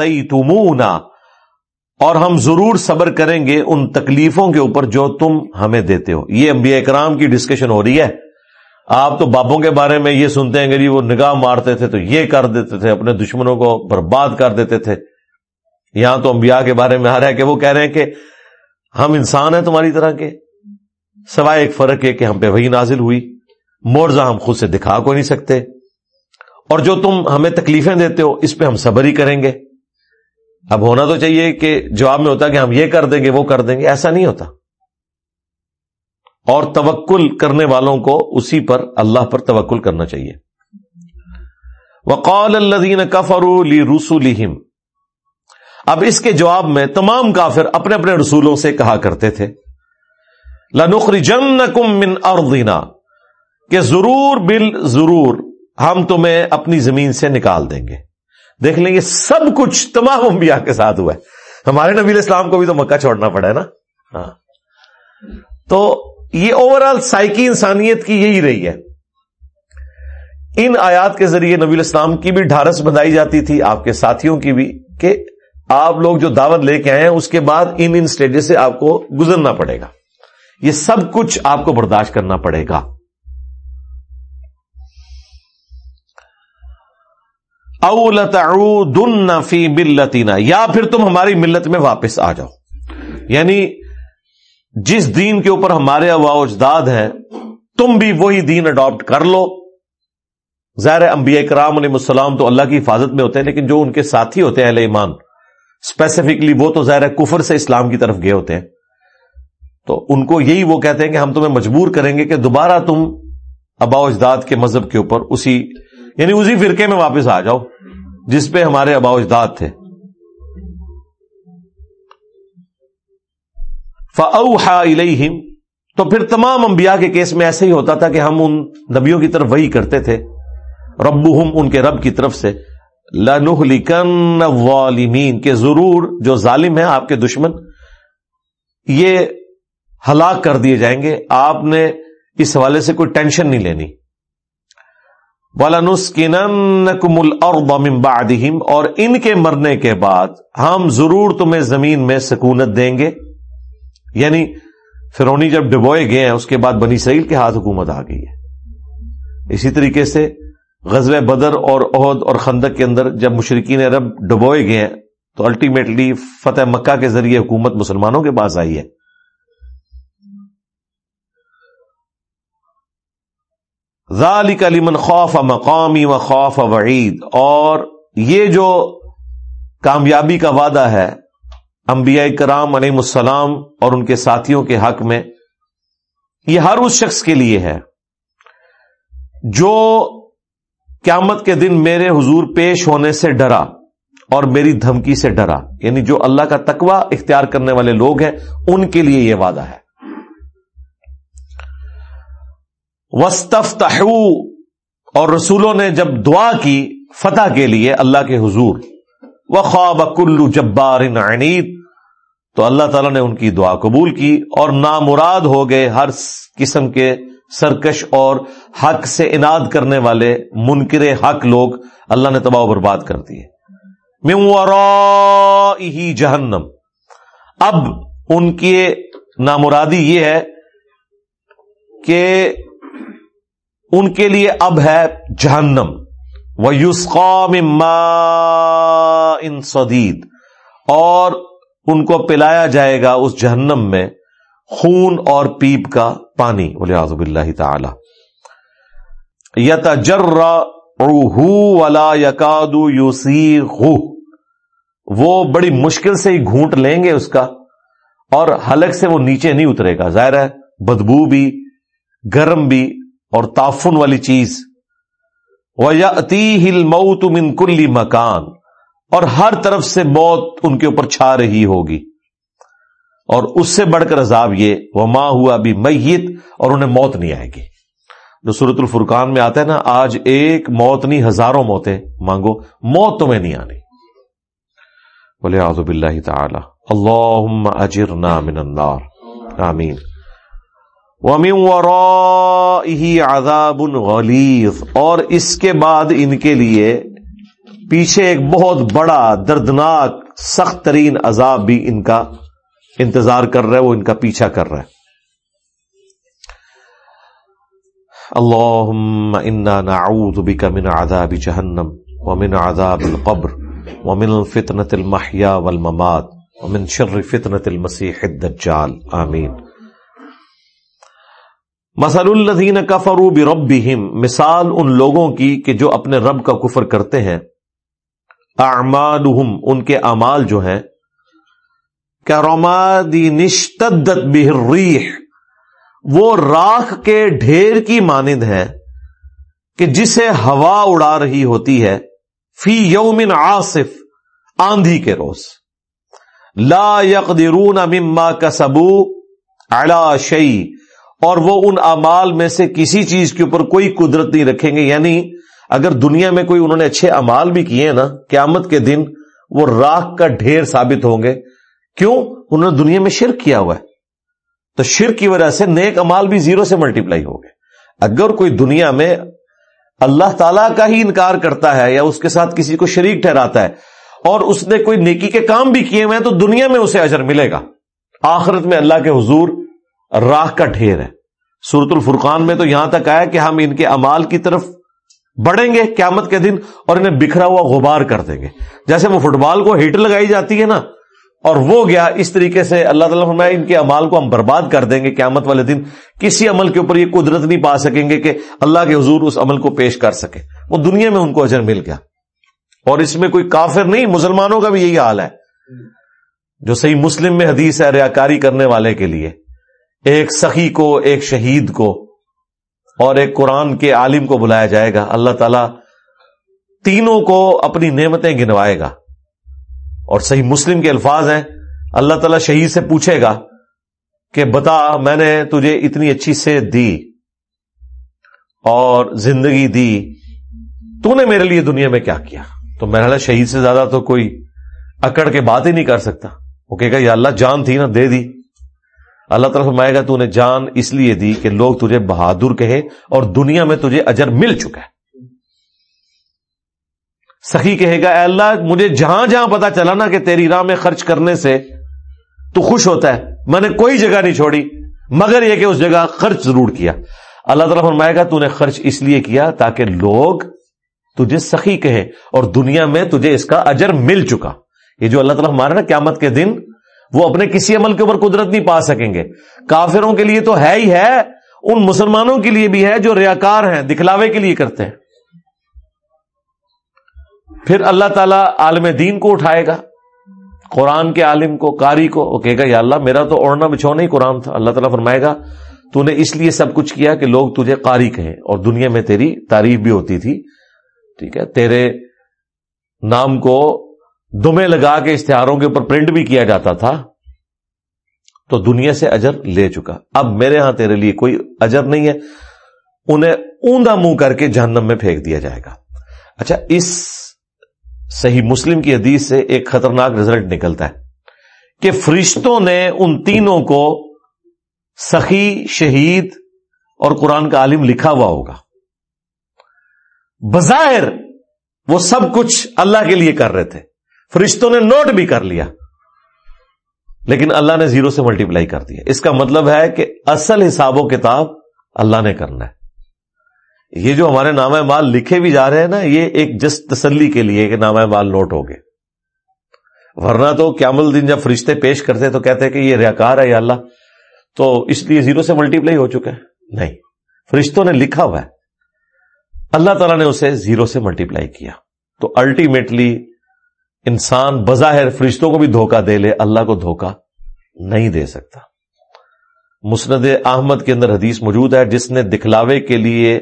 A: اور ہم ضرور صبر کریں گے ان تکلیفوں کے اوپر جو تم ہمیں دیتے ہو۔ یہ انبیاء اکرام کی ڈسکشن ہو رہی ہے۔ آپ تو بابوں کے بارے میں یہ سنتے ہیں کہ جی وہ نگاہ مارتے تھے تو یہ کر دیتے تھے، اپنے دشمنوں کو برباد کر دیتے تھے۔ یہاں تو انبیاء کے بارے میں آ رہا ہے کہ وہ کہہ رہے ہیں کہ ہم انسان ہیں تمہاری طرح کے، سوائے ایک فرق ہے کہ ہم پہ وہی نازل ہوئی۔ مورزا ہم خود سے دکھا کو نہیں سکتے۔ اور جو تم ہمیں تکلیفیں دیتے ہو، اس پہ ہم صبر ہی کریں گے۔ اب ہونا تو چاہیے کہ جواب میں ہوتا کہ ہم یہ کر دیں گے، وہ کر دیں گے۔ ایسا نہیں ہوتا۔ اور توکل کرنے والوں کو اسی پر اللہ پر توکل کرنا چاہیے۔ وقال الدین کفر لی رسولہم اب اس کے جواب میں تمام کافر اپنے اپنے رسولوں سے کہا کرتے تھے۔ لنخری جن کم من اردینا کہ ضرور بل ضرور ہم تمہیں اپنی زمین سے نکال دیں گے۔ دیکھ لیں گے سب کچھ تمام انبیاء کے ساتھ ہوا ہے۔ ہمارے نبی اسلام کو بھی تو مکہ چھوڑنا پڑا ہے نا۔ ہاں۔ تو یہ اوور آل سائکی انسانیت کی یہی رہی ہے۔ ان آیات کے ذریعے نبی الاسلام کی بھی ڈھارس بندائی جاتی تھی، آپ کے ساتھیوں کی بھی، کہ آپ لوگ جو دعوت لے کے آئے ہیں، اس کے بعد ان ان سٹیجز سے آپ کو گزرنا پڑے گا۔ یہ سب کچھ آپ کو برداشت کرنا پڑے گا۔ دن فی ملتینا یا پھر تم ہماری ملت میں واپس آ جاؤ۔ یعنی جس دین کے اوپر ہمارے ابا اجداد ہیں، تم بھی وہی دین اڈاپٹ کر لو۔ ظاہر انبیاء کرام علیہ السلام تو اللہ کی حفاظت میں ہوتے ہیں، لیکن جو ان کے ساتھی ہوتے ہیں اہل ایمان اسپیسیفکلی وہ تو ظاہر کفر سے اسلام کی طرف گئے ہوتے ہیں۔ تو ان کو یہی وہ کہتے ہیں کہ ہم تمہیں مجبور کریں گے کہ دوبارہ تم ابا اجداد کے مذہب کے اوپر اسی یعنی اسی فرقے میں واپس آ جاؤ، جس پہ ہمارے ابا اجداد تھے۔ فاوحا الیہم تو پھر تمام انبیاء کے کیس میں ایسے ہی ہوتا تھا کہ ہم ان نبیوں کی طرف وہی کرتے تھے۔ رب ان کے رب کی طرف سے۔ لنحلکن والمین کہ ضرور جو ظالم ہے آپ کے دشمن، یہ ہلاک کر دیے جائیں گے۔ آپ نے اس حوالے سے کوئی ٹینشن نہیں لینی۔ والا نسکین اور ان کے مرنے کے بعد ہم ضرور تمہیں زمین میں سکونت دیں گے۔ یعنی فرونی جب ڈبوئے گئے ہیں، اس کے بعد بنی سعیل کے ہاتھ حکومت آ گئی ہے۔ اسی طریقے سے غزل بدر اور عہد اور خندق کے اندر جب مشرقین عرب ڈبوئے گئے ہیں، تو الٹیمیٹلی فتح مکہ کے ذریعے حکومت مسلمانوں کے پاس آئی ہے۔ ذالک لمن خوف مقامی و خوف وعید۔ اور یہ جو کامیابی کا وعدہ ہے انبیاء کرام علیہ السلام اور ان کے ساتھیوں کے حق میں یہ ہر اس شخص کے لیے ہے جو قیامت کے دن میرے حضور پیش ہونے سے ڈرا اور میری دھمکی سے ڈرا یعنی جو اللہ کا تقوی اختیار کرنے والے لوگ ہیں، ان کے لیے یہ وعدہ ہے۔ وسطف اور رسولوں نے جب دعا کی فتح کے لیے اللہ کے حضور وہ خواب کلو جبار عنید۔ تو اللہ تعالیٰ نے ان کی دعا قبول کی اور نامراد ہو گئے ہر قسم کے سرکش اور حق سے اناد کرنے والے منکر حق لوگ۔ اللہ نے تباہ و برباد کر دیے ہی جہنم۔ اب ان کی نامرادی یہ ہے کہ ان کے لیے اب ہے جہنم۔ وہ یوسقام ان سدید اور ان کو پلایا جائے گا اس جہنم میں خون اور پیپ کا پانی۔ بولے اللہ تعالی یت ولا یقادو یوسی وہ بڑی مشکل سے ہی گھونٹ لیں گے اس کا۔ اور حلق سے وہ نیچے نہیں اترے گا۔ ظاہر ہے، بدبو بھی، گرم بھی اور تافن والی چیز۔ وہ ہل مئو تم ان کلی مکان اور ہر طرف سے موت ان کے اوپر چھا رہی ہوگی۔ اور اس سے بڑھ کر عذاب یہ وہ ماں ہوا بھی میت اور انہیں موت نہیں آئے گی۔ جو سورت الفرقان میں آتا ہے نا، آج ایک موت نہیں، ہزاروں موتیں، مانگو، موت تمہیں نہیں آنی۔ بولے آزب اللہ تعالی اللہ اجر من النار۔ آمین۔ ومن عذاب غلیظ، اور اس کے بعد ان کے لیے پیچھے ایک بہت بڑا، دردناک، سخت ترین عذاب بھی ان کا انتظار کر رہا ہے، وہ ان کا پیچھا کر رہا ہے۔ اللهم انا نعوذ بك من عذاب جهنم ومن عذاب القبر ومن الفتنة المحيا والممات ومن شر فتنة المسيح الدجال۔ آمین۔ مثل الذین کفروا بربهم مثال ان لوگوں کی کہ جو اپنے رب کا کفر کرتے ہیں۔ اعمالهم ان کے اعمال جو ہیں۔ کرمادی نشتدت به الريح۔ وہ راکھ کے ڈھیر کی مانند ہے کہ جسے ہوا اڑا رہی ہوتی ہے۔ فی یومن آصف آندھی کے روز۔ لا یقدرون مما کا سبو الا اور وہ ان امال میں سے کسی چیز کے اوپر کوئی قدرت نہیں رکھیں گے۔ یعنی اگر دنیا میں کوئی انہوں نے اچھے امال بھی کیے نا، قیامت کے دن وہ راکھ کا ڈھیر ثابت ہوں گے۔ کیوں؟ انہوں نے دنیا میں شرک کیا ہوا ہے۔ تو شرک کی وجہ سے نیک امال بھی زیرو سے ملٹی پلائی ہو گئے۔ اگر کوئی دنیا میں اللہ تعالی کا ہی انکار کرتا ہے یا اس کے ساتھ کسی کو شریک ٹھہراتا ہے اور اس نے کوئی نیکی کے کام بھی کیے ہوئے تو دنیا میں اسے اجر ملے گا۔ آخرت میں اللہ کے حضور راہ کا ڈھیر ہے۔ سورت الفرقان میں تو یہاں تک آیا کہ ہم ان کے امال کی طرف بڑھیں گے، قیامت کے دن اور انہیں بکھرا ہوا غبار کر دیں گے۔ جیسے وہ فٹ بال کو ہیٹ لگائی جاتی ہے نا، اور وہ گیا، اس طریقے سے اللہ تعالیٰ فرمایا، ان کے امال کو ہم برباد کر دیں گے قیامت والے دن۔ کسی عمل کے اوپر یہ قدرت نہیں پا سکیں گے کہ اللہ کے حضور اس عمل کو پیش کر سکے وہ دنیا میں ان کو اجر مل گیا۔ اور اس میں کوئی کافر نہیں، مسلمانوں کا بھی یہی حال ہے۔ جو صحیح مسلم میں حدیث ہے، ریاکاری کرنے والے کے لیے۔ ایک سخی کو، ایک شہید کو اور ایک قرآن کے عالم کو بلایا جائے گا۔ اللہ تعالی تینوں کو اپنی نعمتیں گنوائے گا۔ اور صحیح مسلم کے الفاظ ہیں۔ اللہ تعالی شہید سے پوچھے گا کہ بتا، میں نے تجھے اتنی اچھی سے دی اور زندگی دی، تو نے میرے لیے دنیا میں کیا کیا؟ تو میرا شہید سے زیادہ تو کوئی اکڑ کے بات ہی نہیں کر سکتا۔ وہ کہے گا، یا اللہ جان تھی نا، دے دی۔ اللہ تعالیٰ فرمائے گا، تو نے جان اس لیے دی کہ لوگ تجھے بہادر کہے اور دنیا میں تجھے اجر مل چکا ہے۔ سخی کہے گا، اے اللہ، مجھے جہاں جہاں پتا چلا نا کہ تیری راہ میں خرچ کرنے سے تو خوش ہوتا ہے۔ میں نے کوئی جگہ نہیں چھوڑی، مگر یہ کہ اس جگہ خرچ ضرور کیا۔ اللہ تعالیٰ فرمائے گا، تو نے خرچ اس لیے کیا تاکہ لوگ تجھے سخی کہے اور دنیا میں تجھے اس کا اجر مل چکا۔ یہ جو اللہ تعالیٰ ہمارے نا قیامت کے دن وہ اپنے کسی عمل کے اوپر قدرت نہیں پا سکیں گے۔ کافروں کے لیے تو ہے ہی ہے، ان مسلمانوں کے لیے بھی ہے جو ریاکار ہیں، دکھلاوے کے لیے کرتے ہیں۔ پھر اللہ تعالیٰ عالم دین کو اٹھائے گا۔ قرآن کے عالم کو کاری کو، وہ کہے گا، یا اللہ، میرا تو اوڑھنا بچھونا ہی قرآن تھا۔ اللہ تعالیٰ فرمائے گا، تو نے اس لیے سب کچھ کیا کہ لوگ تجھے قاری کہیں۔ اور دنیا میں تیری تعریف بھی ہوتی تھی۔ ٹھیک ہے، تیرے نام کو دمے لگا کے اشتہاروں کے اوپر پرنٹ بھی کیا جاتا تھا، تو دنیا سے اجر لے چکا۔ اب میرے ہاں تیرے لیے کوئی اجر نہیں ہے، انہیں اوندا منہ کر کے جہنم میں پھینک دیا جائے گا۔ اچھا اس صحیح مسلم کی حدیث سے ایک خطرناک رزلٹ نکلتا ہے کہ فرشتوں نے ان تینوں کو سخی، شہید اور قرآن کا عالم لکھا ہوا ہوگا۔ بظاہر وہ سب کچھ اللہ کے لیے کر رہے تھے۔ فرشتوں نے نوٹ بھی کر لیا لیکن اللہ نے زیرو سے ملٹی پلائی کر دیا اس کا مطلب ہے کہ اصل حساب و کتاب اللہ نے کرنا ہے یہ جو ہمارے نامہ مال لکھے بھی جا رہے ہیں نا، یہ ایک جس تسلی کے لیے کہ نامہ مال نوٹ ہو گئے۔ ورنہ تو قیامل دن جب فرشتے پیش کرتے تو کہتے کہ یہ ریاکار ہے یا اللہ، تو اس لیے زیرو سے ملٹی پلائی ہو چکا ہے؟ نہیں۔ فرشتوں نے لکھا ہوا ہے۔ اللہ تعالیٰ نے اسے زیرو سے ملٹی پلائی کیا۔ تو الٹیمیٹلی انسان بظاہر فرشتوں کو بھی دھوکہ دے لے، اللہ کو دھوکہ نہیں دے سکتا۔ مسند احمد کے اندر حدیث موجود ہے، جس نے دکھلاوے کے لیے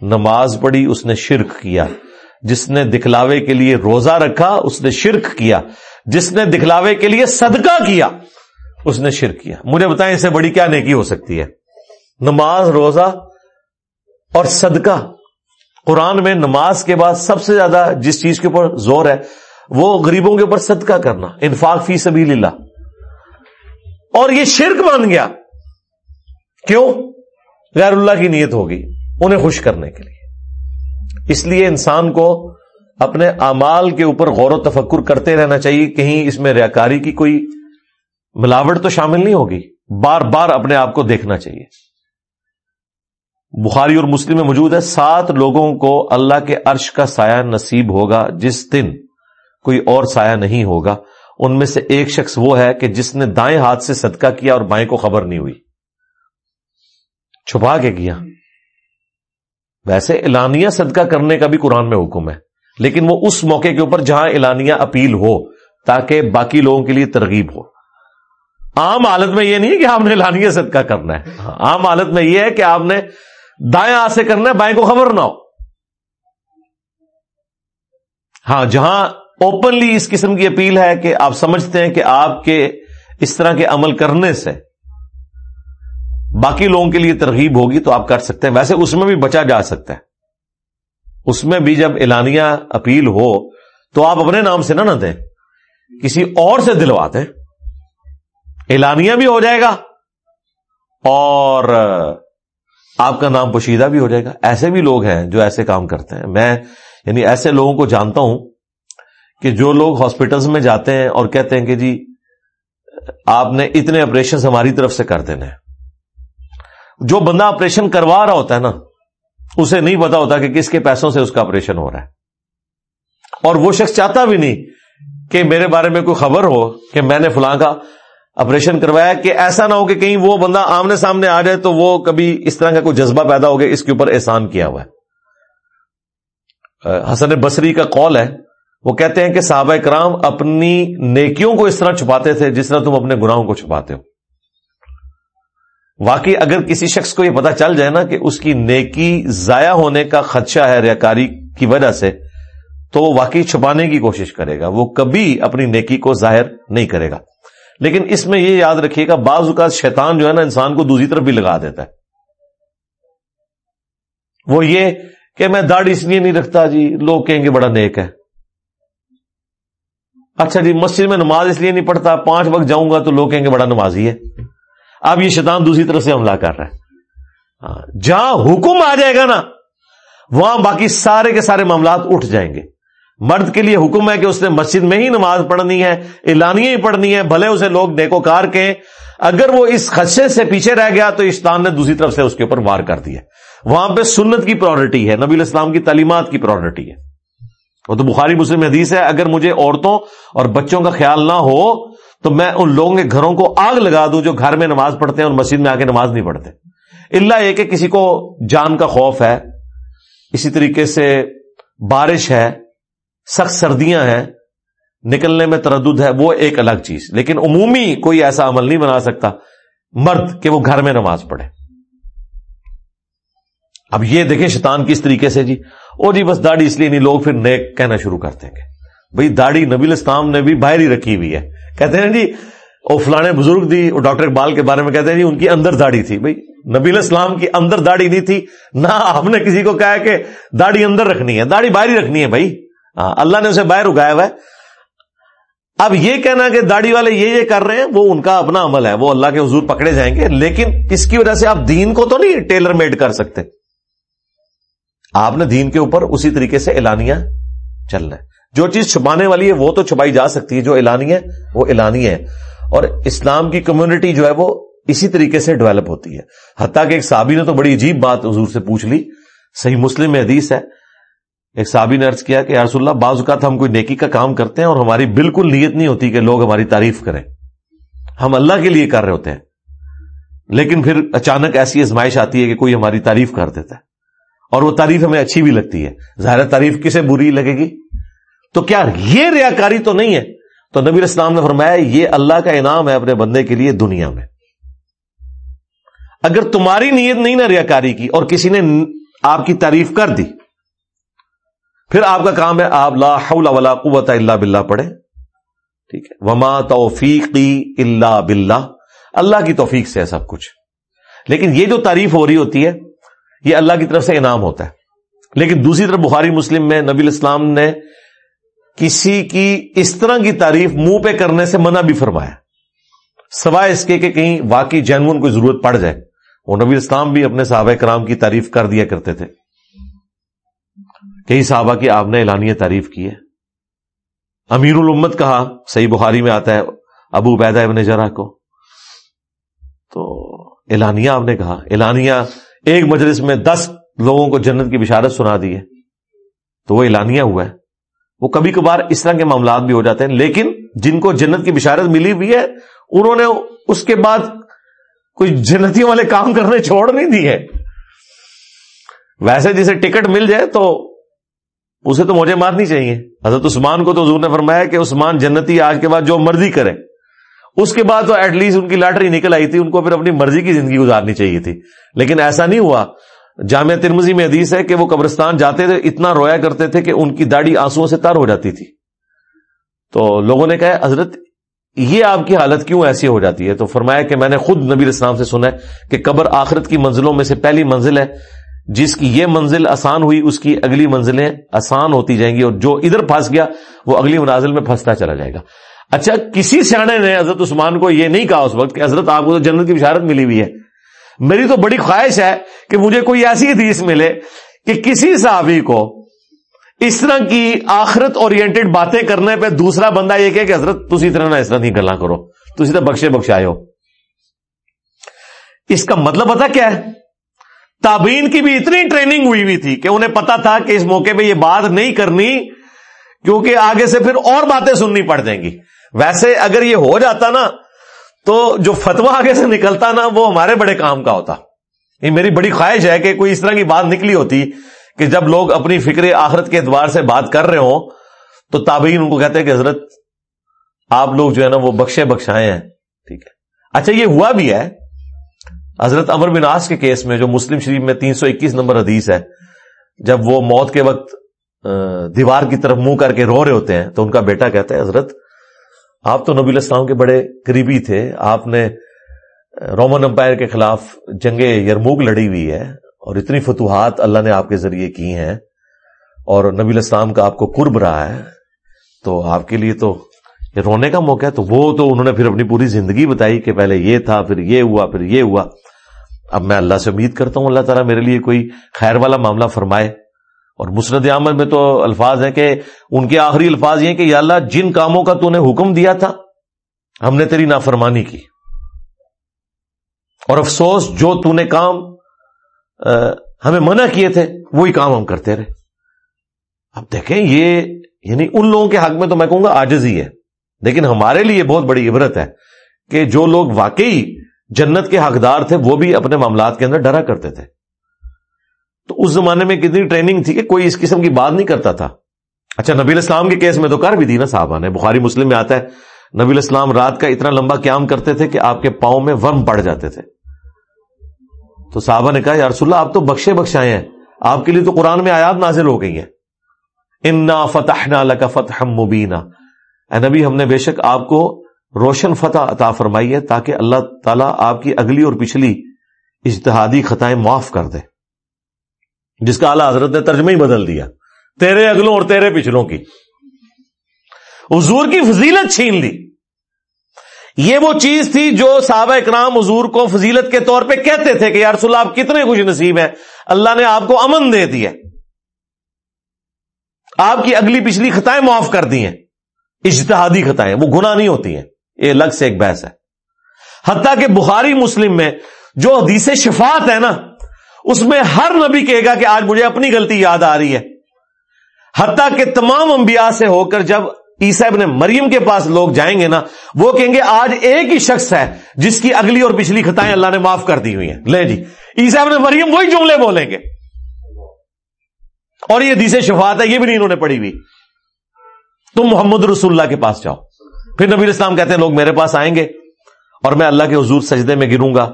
A: نماز پڑھی، اس نے شرک کیا۔ جس نے دکھلاوے کے لیے روزہ رکھا، اس نے شرک کیا۔ جس نے دکھلاوے کے لیے صدقہ کیا، اس نے شرک کیا۔ مجھے بتائیں اسے بڑی کیا نیکی ہو سکتی ہے؟ نماز، روزہ اور صدقہ۔ قرآن میں نماز کے بعد سب سے زیادہ جس چیز کے اوپر زور ہے وہ غریبوں کے اوپر صدقہ کرنا، انفاق فی سبیل اللہ۔ اور یہ شرک مان گیا۔ کیوں؟ غیر اللہ کی نیت ہوگی انہیں خوش کرنے کے لیے۔ اس لیے انسان کو اپنے امال کے اوپر غور و تفکر کرتے رہنا چاہیے۔ کہیں اس میں ریاکاری کی کوئی ملاوٹ تو شامل نہیں ہوگی۔ بار بار اپنے آپ کو دیکھنا چاہیے۔ بخاری اور مسلم میں موجود ہے، سات لوگوں کو اللہ کے عرش کا سایہ نصیب ہوگا جس دن کوئی اور سایہ نہیں ہوگا۔ ان میں سے ایک شخص وہ ہے کہ جس نے دائیں ہاتھ سے صدقہ کیا اور بائیں کو خبر نہیں ہوئی۔ چھپا کے کیا۔ ویسے اعلانیہ صدقہ کرنے کا بھی قرآن میں حکم ہے، لیکن وہ اس موقع کے اوپر جہاں اعلانیہ اپیل ہو، تاکہ باقی لوگوں کے لیے ترغیب ہو۔ عام حالت میں یہ نہیں کہ آپ نے اعلانیہ صدقہ کرنا ہے۔ عام حالت میں یہ ہے کہ آپ نے دائیں ہاتھ سے کرنا ہے، بائیں کو خبر نہ ہو۔ ہاں جہاں اوپنلی اس قسم کی اپیل ہے کہ آپ سمجھتے ہیں کہ آپ کے اس طرح کے عمل کرنے سے باقی لوگوں کے لیے ترغیب ہوگی تو آپ کر سکتے ہیں۔ ویسے اس میں بھی بچا جا سکتا ہے۔ اس میں بھی جب اعلانیہ اپیل ہو تو آپ اپنے نام سے نہ نہ دیں۔ کسی اور سے دلواتے اعلانیہ بھی ہو جائے گا اور آپ کا نام پوشیدہ بھی ہو جائے گا۔ ایسے بھی لوگ ہیں جو ایسے کام کرتے ہیں۔ میں یعنی ایسے لوگوں کو جانتا ہوں کہ جو لوگ ہاسپٹلس میں جاتے ہیں اور کہتے ہیں کہ جی آپ نے اتنے آپریشن ہماری طرف سے کر دینے جو بندہ آپریشن کروا رہا ہوتا ہے نا، اسے نہیں پتا ہوتا کہ کس کے پیسوں سے اس کا آپریشن ہو رہا ہے۔ اور وہ شخص چاہتا بھی نہیں کہ میرے بارے میں کوئی خبر ہو کہ میں نے فلاں کا آپریشن کروایا، کہ ایسا نہ ہو کہ کہیں وہ بندہ آمنے سامنے آ جائے تو وہ کبھی اس طرح کا کوئی جذبہ پیدا ہو گیا، اس کے اوپر احسان کیا ہوا ہے۔ حسن بصری کا قول ہے وہ کہتے ہیں کہ صحابہ کرام اپنی نیکیوں کو اس طرح چھپاتے تھے جس طرح تم اپنے گناہوں کو چھپاتے ہو۔ واقعی اگر کسی شخص کو یہ پتا چل جائے نا کہ اس کی نیکی ضائع ہونے کا خدشہ ہے، ریاکاری کی وجہ سے، تو وہ واقعی چھپانے کی کوشش کرے گا۔ وہ کبھی اپنی نیکی کو ظاہر نہیں کرے گا۔ لیکن اس میں یہ یاد رکھیے گا، بعض اوقات شیطان جو ہے نا انسان کو دوسری طرف بھی لگا دیتا ہے۔ وہ یہ کہ میں داڑھی اس لیے نہیں رکھتا جی لوگ کہیں گے بڑا نیک ہے۔ اچھا جی مسجد میں نماز اس لیے نہیں پڑھتا، پانچ وقت جاؤں گا تو لوگ کہیں گے بڑا نمازی ہے۔ اب یہ شیطان دوسری طرف سے حملہ کر رہا ہے۔ ہاں، جہاں حکم آ جائے گا نا، وہاں باقی سارے کے سارے معاملات اٹھ جائیں گے۔ مرد کے لیے حکم ہے کہ اس نے مسجد میں ہی نماز پڑھنی ہے، اعلانیہ ہی پڑھنی ہے، بھلے اسے لوگ نیکو کار کے اگر وہ اس خدشے سے پیچھے رہ گیا تو اسلام نے دوسری طرف سے اس کے اوپر وار کر دیا۔ وہاں پہ سنت کی پرورٹی ہے، نبی الاسلام کی تعلیمات کی پرورٹی ہے۔ وہ تو بخاری مسلم حدیث ہے، اگر مجھے عورتوں اور بچوں کا خیال نہ ہو، تو میں ان لوگوں کے گھروں کو آگ لگا دوں جو گھر میں نماز پڑھتے ہیں، اور مسجد میں آ کے نماز نہیں پڑھتے۔ اللہ یہ کہ کسی کو جان کا خوف ہے، اسی طریقے سے بارش ہے، سخت سردیاں ہیں، نکلنے میں تردد ہے، وہ ایک الگ چیز۔ لیکن عمومی کوئی ایسا عمل نہیں بنا سکتا مرد کہ وہ گھر میں نماز پڑھے۔ اب یہ دیکھیں شیطان کس طریقے سے جی؟ او جی بس داڑھی اس لیے نہیں، لوگ پھر نیک کہنا شروع کر دیں گے۔ بھائی داڑھی نبی اسلام نے بھی باہر ہی رکھی ہوئی ہے۔ کہتے ہیں جی وہ فلانے بزرگ دی وہ ڈاکٹر اقبال کے بارے میں کہتے ہیں جی ان کی اندر داڑھی تھی۔ بھائی نبی اسلام کی اندر داڑھی نہیں تھی۔ نہ آپ نے کسی کو کہا کہ داڑھی اندر رکھنی ہے، داڑھی باہر ہی رکھنی ہے بھائی ہاں اللہ نے اسے باہر اگایا ہوا ہے۔ اب یہ کہنا کہ داڑھی والے یہ یہ کر رہے ہیں، وہ ان کا اپنا عمل ہے، وہ اللہ کے حضور پکڑے جائیں گے۔ لیکن اس کی وجہ سے آپ دین کو تو نہیں ٹیلر میڈ کر سکتے۔ آپ نے دین کے اوپر اسی طریقے سے اعلانیہ چلنا ہے۔ جو چیز چھپانے والی ہے وہ تو چھپائی جا سکتی ہے، جو اعلانی ہے وہ اعلانی ہے۔ اور اسلام کی کمیونٹی جو ہے وہ اسی طریقے سے ڈیولپ ہوتی ہے۔ حتیٰ کہ ایک صحابی نے تو بڑی عجیب بات حضور سے پوچھ لی۔ صحیح مسلم میں حدیث ہے۔ ایک صحابی نے ارض کیا کہ یارس اللہ، بعض اوقات ہم کوئی نیکی کا کام کرتے ہیں اور ہماری بالکل نیت نہیں ہوتی کہ لوگ ہماری تعریف کریں۔ ہم اللہ کے لیے کر رہے ہوتے ہیں۔ لیکن پھر اچانک ایسی ازمائش آتی ہے کہ کوئی ہماری تعریف کر دیتا ہے۔ اور وہ تعریف ہمیں اچھی بھی لگتی ہے۔ ظاہر تعریف کسے بری لگے گی؟ تو کیا یہ ریاکاری تو نہیں ہے؟ تو نبی اسلام نے فرمایا، یہ اللہ کا انعام ہے اپنے بندے کے لیے دنیا میں۔ اگر تمہاری نیت نہیں نا ریاکاری کی اور کسی نے آپ کی تعریف کر دی، پھر آپ کا کام ہے آپ لا حول ولا قوت الا باللہ پڑھے ٹھیک ہے۔ وما توفیقی اللہ باللہ۔ اللہ کی توفیق سے ہے سب کچھ۔ لیکن یہ جو تعریف ہو رہی ہوتی ہے یہ اللہ کی طرف سے انعام ہوتا ہے۔ لیکن دوسری طرف بخاری مسلم میں نبی الاسلام نے کسی کی اس طرح کی تعریف منہ پہ کرنے سے منع بھی فرمایا۔ سوائے اس کے کہ کہیں واقعی جینون کوئی ضرورت پڑ جائے۔ وہ نبی اسلام بھی اپنے صحابہ کرام کی تعریف کر دیا کرتے تھے۔ کئی صحابہ کی آپ نے اعلانیہ تعریف کی ہے۔ امیر الامت کہا، صحیح بخاری میں آتا ہے، ابو بیدا ابن جرا کو۔ تو اعلانیہ آپ نے کہا، اعلانیہ ایک مجلس میں دس لوگوں کو جنت کی بشارت سنا دی ہے۔ تو وہ اعلانیہ ہوا ہے۔ وہ کبھی کبھار اس طرح کے معاملات بھی ہو جاتے ہیں، لیکن جن کو جنت کی بشارت ملی ہوئی ہے، انہوں نے اس کے بعد کوئی جنتیوں والے کام کرنے چھوڑ نہیں دی ہے۔ ویسے جسے ٹکٹ مل جائے تو اسے تو مجھے مارنی چاہیے۔ حضرت عثمان کو تو حضور نے فرمایا کہ عثمان جنتی آج کے بعد جو مرضی کرے۔ اس کے بعد تو ایٹ لیسٹ ان کی لاٹری نکل آئی تھی، ان کو پھر اپنی مرضی کی زندگی گزارنی چاہیے تھی۔ لیکن ایسا نہیں ہوا۔ جامعہ ترمزی میں حدیث ہے کہ وہ قبرستان جاتے تھے، اتنا رویا کرتے تھے کہ ان کی داڑھی آنسو سے تر ہو جاتی تھی۔ تو لوگوں نے کہا، حضرت، یہ آپ کی حالت کیوں ایسی ہو جاتی ہے؟ تو فرمایا کہ میں نے خود نبی اسلام سے سنا ہے کہ قبر آخرت کی منزلوں میں سے پہلی منزل ہے، جس کی یہ منزل آسان ہوئی، اس کی اگلی منزلیں آسان ہوتی جائیں گی اور جو ادھر پھنس گیا، وہ اگلی منازل میں پھنستا چلا جائے گا۔ اچھا کسی سیانے نے حضرت عثمان کو یہ نہیں کہا اس وقت کہ حضرت آپ کو تو جنت کی بشارت ملی ہوئی ہے۔ میری تو بڑی خواہش ہے کہ مجھے کوئی ایسی حدیث ملے کہ کسی صحابی کو اس طرح کی آخرت اورینٹیڈ باتیں کرنے پہ دوسرا بندہ یہ کہ حضرت تھی طرح نہ اس طرح نہیں گلا کرو تھی تو بخشے بخشائے ہو اس کا مطلب پتا کیا ہے؟ تابین کی بھی اتنی ٹریننگ ہوئی ہوئی تھی کہ انہیں پتا تھا کہ اس موقع پہ یہ بات نہیں کرنی کیونکہ آگے سے پھر اور باتیں سننی پڑ جائیں گی۔ ویسے اگر یہ ہو جاتا نا، تو جو فتوا آگے سے نکلتا نا، وہ ہمارے بڑے کام کا ہوتا۔ یہ میری بڑی خواہش ہے کہ کوئی اس طرح کی بات نکلی ہوتی کہ جب لوگ اپنی فکر آخرت کے اعتبار سے بات کر رہے ہوں، تو تابعین ان کو کہتے ہیں کہ حضرت، آپ لوگ جو ہے نا، وہ بخشے بخشائے ہیں۔ ٹھیک ہے۔ اچھا یہ ہوا بھی ہے۔ حضرت امر بن آس کے کیس میں جو مسلم شریف میں تین سو اکیس نمبر حدیث ہے، جب وہ موت کے وقت دیوار کی طرف منہ کر کے رو رہے ہوتے ہیں، تو ان کا بیٹا کہتا ہے، حضرت آپ تو نبی الاسلام کے بڑے قریبی تھے۔ آپ نے رومن امپائر کے خلاف جنگ یرموگ لڑی ہوئی ہے اور اتنی فتوحات اللہ نے آپ کے ذریعے کی ہیں اور نبی الاسلام کا آپ کو قرب رہا ہے، تو آپ کے لیے تو یہ رونے کا موقع ہے۔ تو وہ تو انہوں نے پھر اپنی پوری زندگی بتائی کہ پہلے یہ تھا، پھر یہ ہوا، پھر یہ ہوا۔ اب میں اللہ سے امید کرتا ہوں اللہ تعالیٰ میرے لیے کوئی خیر والا معاملہ فرمائے۔ اور مسرد احمد میں تو الفاظ ہیں کہ ان کے آخری الفاظ یہ کہ یا اللہ جن کاموں کا تو نے حکم دیا تھا، ہم نے تیری نافرمانی کی۔ اور افسوس جو تو نے کام ہمیں منع کیے تھے، وہی کام ہم کرتے رہے۔ اب دیکھیں، یہ یعنی ان لوگوں کے حق میں تو میں کہوں گا آجز ہی ہے۔ لیکن ہمارے لیے بہت بڑی عبرت ہے کہ جو لوگ واقعی جنت کے حقدار تھے، وہ بھی اپنے معاملات کے اندر ڈرا کرتے تھے۔ تو اس زمانے میں کتنی ٹریننگ تھی کہ کوئی اس قسم کی بات نہیں کرتا تھا۔ اچھا نبی اسلام کے کیس میں تو کر بھی دی نا صاحبہ نے۔ بخاری مسلم میں آتا ہے، نبی اسلام رات کا اتنا لمبا قیام کرتے تھے کہ آپ کے پاؤں میں ورم پڑ جاتے تھے۔ تو صحابہ نے کہا، یا رسول اللہ، آپ تو بخشے بخشائے ہیں۔ آپ کے لیے تو قرآن میں آیات نازل ہو گئی ہیں۔ انا فتح کا فتح مبینہ اے نبی، ہم نے بے شک آپ کو روشن فتح عطا فرمائی ہے تاکہ اللہ تعالیٰ آپ کی اگلی اور پچھلی اجتہادی خطائیں معاف کر دے۔ جس کا اعلیٰ حضرت نے ترجمہ ہی بدل دیا۔ تیرے اگلوں اور تیرے پچھلوں کی۔ حضور کی فضیلت چھین لی۔ یہ وہ چیز تھی جو صحابہ اکرام حضور کو فضیلت کے طور پہ کہتے تھے کہ یار سلح آپ کتنے خوش نصیب ہیں۔ اللہ نے آپ کو امن دے دیا آپ کی اگلی پچھلی خطائیں معاف کر دی ہیں۔ اجتہادی خطائیں، وہ گناہ نہیں ہوتی ہیں۔ یہ الگ سے ایک بحث ہے۔ حتیٰ کہ بخاری مسلم میں جو حدیث شفات ہے نا اس میں ہر نبی کہے گا کہ آج مجھے اپنی غلطی یاد آ رہی ہے۔ حتیٰ کہ تمام انبیاء سے ہو کر جب عیسا ابن مریم کے پاس لوگ جائیں گے نا، وہ کہیں گے آج ایک ہی شخص ہے جس کی اگلی اور پچھلی خطائیں اللہ نے معاف کر دی ہوئی ہیں۔ لے جی عیسا ابن مریم وہی جملے بولیں گے۔ اور یہ دیسے شفات ہے، یہ بھی نہیں انہوں نے پڑھی ہوئی۔ تم محمد رسول اللہ کے پاس جاؤ۔ پھر نبی اسلام کہتے ہیں، لوگ میرے پاس آئیں گے اور میں اللہ کے حضور سجدے میں گروں گا۔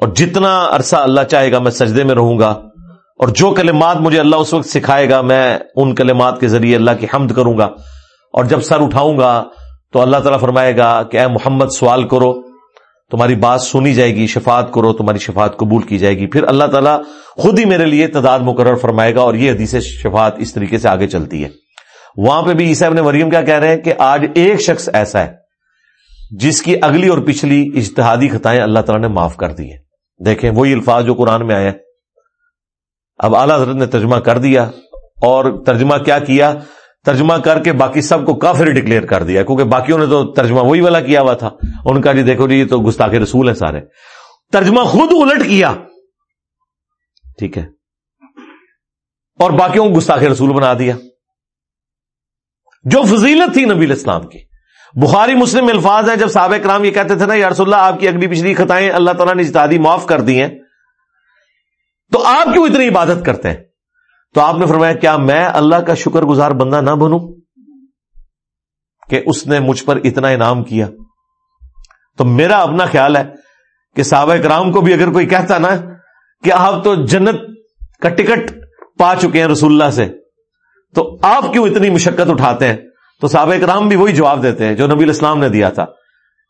A: اور جتنا عرصہ اللہ چاہے گا میں سجدے میں رہوں گا، اور جو کلمات مجھے اللہ اس وقت سکھائے گا، میں ان کلمات کے ذریعے اللہ کی حمد کروں گا۔ اور جب سر اٹھاؤں گا تو اللہ تعالیٰ فرمائے گا کہ اے محمد سوال کرو، تمہاری بات سنی جائے گی شفات کرو، تمہاری شفات قبول کی جائے گی۔ پھر اللہ تعالیٰ خود ہی میرے لیے تعداد مقرر فرمائے گا اور یہ حدیث شفات اس طریقے سے آگے چلتی ہے۔ وہاں پہ بھی عیسیٰ ابن مریم کیا کہہ رہے ہیں کہ آج ایک شخص ایسا ہے جس کی اگلی اور پچھلی اجتہادی خطائیں اللہ تعالیٰ نے معاف کر دی ہیں۔ دیکھیں وہی الفاظ جو قرآن میں آئے اب اعلی حضرت نے ترجمہ کر دیا اور ترجمہ کیا کیا؟ ترجمہ کر کے باقی سب کو کافر ڈکلیئر کر دیا، کیونکہ باقیوں نے تو ترجمہ وہی والا کیا ہوا تھا۔ ان کا جی دیکھو جی یہ تو گستاخ رسول ہیں سارے۔ ترجمہ خود الٹ کیا۔ ٹھیک ہے۔ اور باقیوں کو گستاخ رسول بنا دیا۔ جو فضیلت تھی نبی الاسلام کی۔ بخاری مسلم الفاظ ہے جب صحابہ کرام یہ کہتے تھے نا یارس اللہ، آپ کی اگلی پچھلی خطائیں اللہ تعالیٰ نے اجتادی معاف کر دی ہیں۔ تو آپ کیوں اتنی عبادت کرتے ہیں؟ تو آپ نے فرمایا، کیا میں اللہ کا شکر گزار بندہ نہ بنوں کہ اس نے مجھ پر اتنا انعام کیا؟ تو میرا اپنا خیال ہے کہ صحابہ کرام کو بھی اگر کوئی کہتا نا کہ آپ تو جنت کا ٹکٹ پا چکے ہیں رسول اللہ سے، تو آپ کیوں اتنی مشقت اٹھاتے ہیں؟ تو صحابہ کرام بھی وہی جواب دیتے ہیں جو نبی الاسلام نے دیا تھا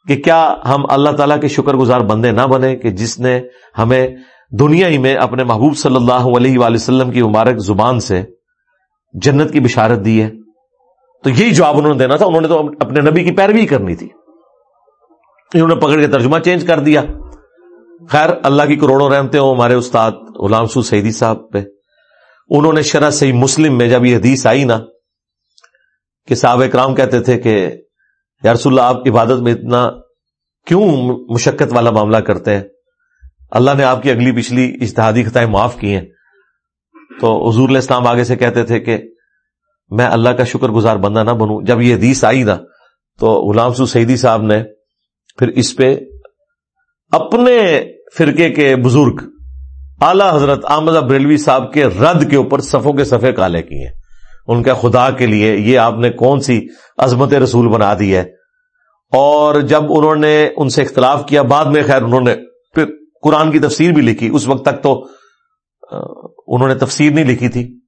A: کہ کیا ہم اللہ تعالیٰ کے شکر گزار بندے نہ بنے کہ جس نے ہمیں دنیا ہی میں اپنے محبوب صلی اللہ علیہ وآلہ وسلم کی مبارک زبان سے جنت کی بشارت دی ہے؟ تو یہی جواب انہوں نے دینا تھا، انہوں نے تو اپنے نبی کی پیروی کرنی تھی۔ انہوں نے پکڑ کے ترجمہ چینج کر دیا۔ خیر، اللہ کی کروڑوں رحمتے ہو ہمارے استاد غلام سو سعیدی صاحب پہ۔ انہوں نے شرح صحیح مسلم میں جب یہ حدیث آئی نا کہ صحابہ کرام کہتے تھے کہ یارس اللہ، آپ عبادت میں اتنا کیوں مشقت والا معاملہ کرتے ہیں؟ اللہ نے آپ کی اگلی پچھلی اشتہادی خطائیں معاف کی ہیں۔ تو حضور علیہ السلام آگے سے کہتے تھے کہ میں اللہ کا شکر گزار بندہ نہ بنوں۔ جب یہ حدیث آئی نا، تو غلام سو سعیدی صاحب نے پھر اس پہ اپنے فرقے کے بزرگ اعلی حضرت احمد بریلوی صاحب کے رد کے اوپر صفوں کے صفے کالے کیے۔ ان کا خدا کے لیے یہ آپ نے کون سی عظمت رسول بنا دی ہے۔ اور جب انہوں نے ان سے اختلاف کیا، بعد میں خیر انہوں نے پھر قرآن کی تفسیر بھی لکھی۔ اس وقت تک تو انہوں نے تفسیر نہیں لکھی تھی۔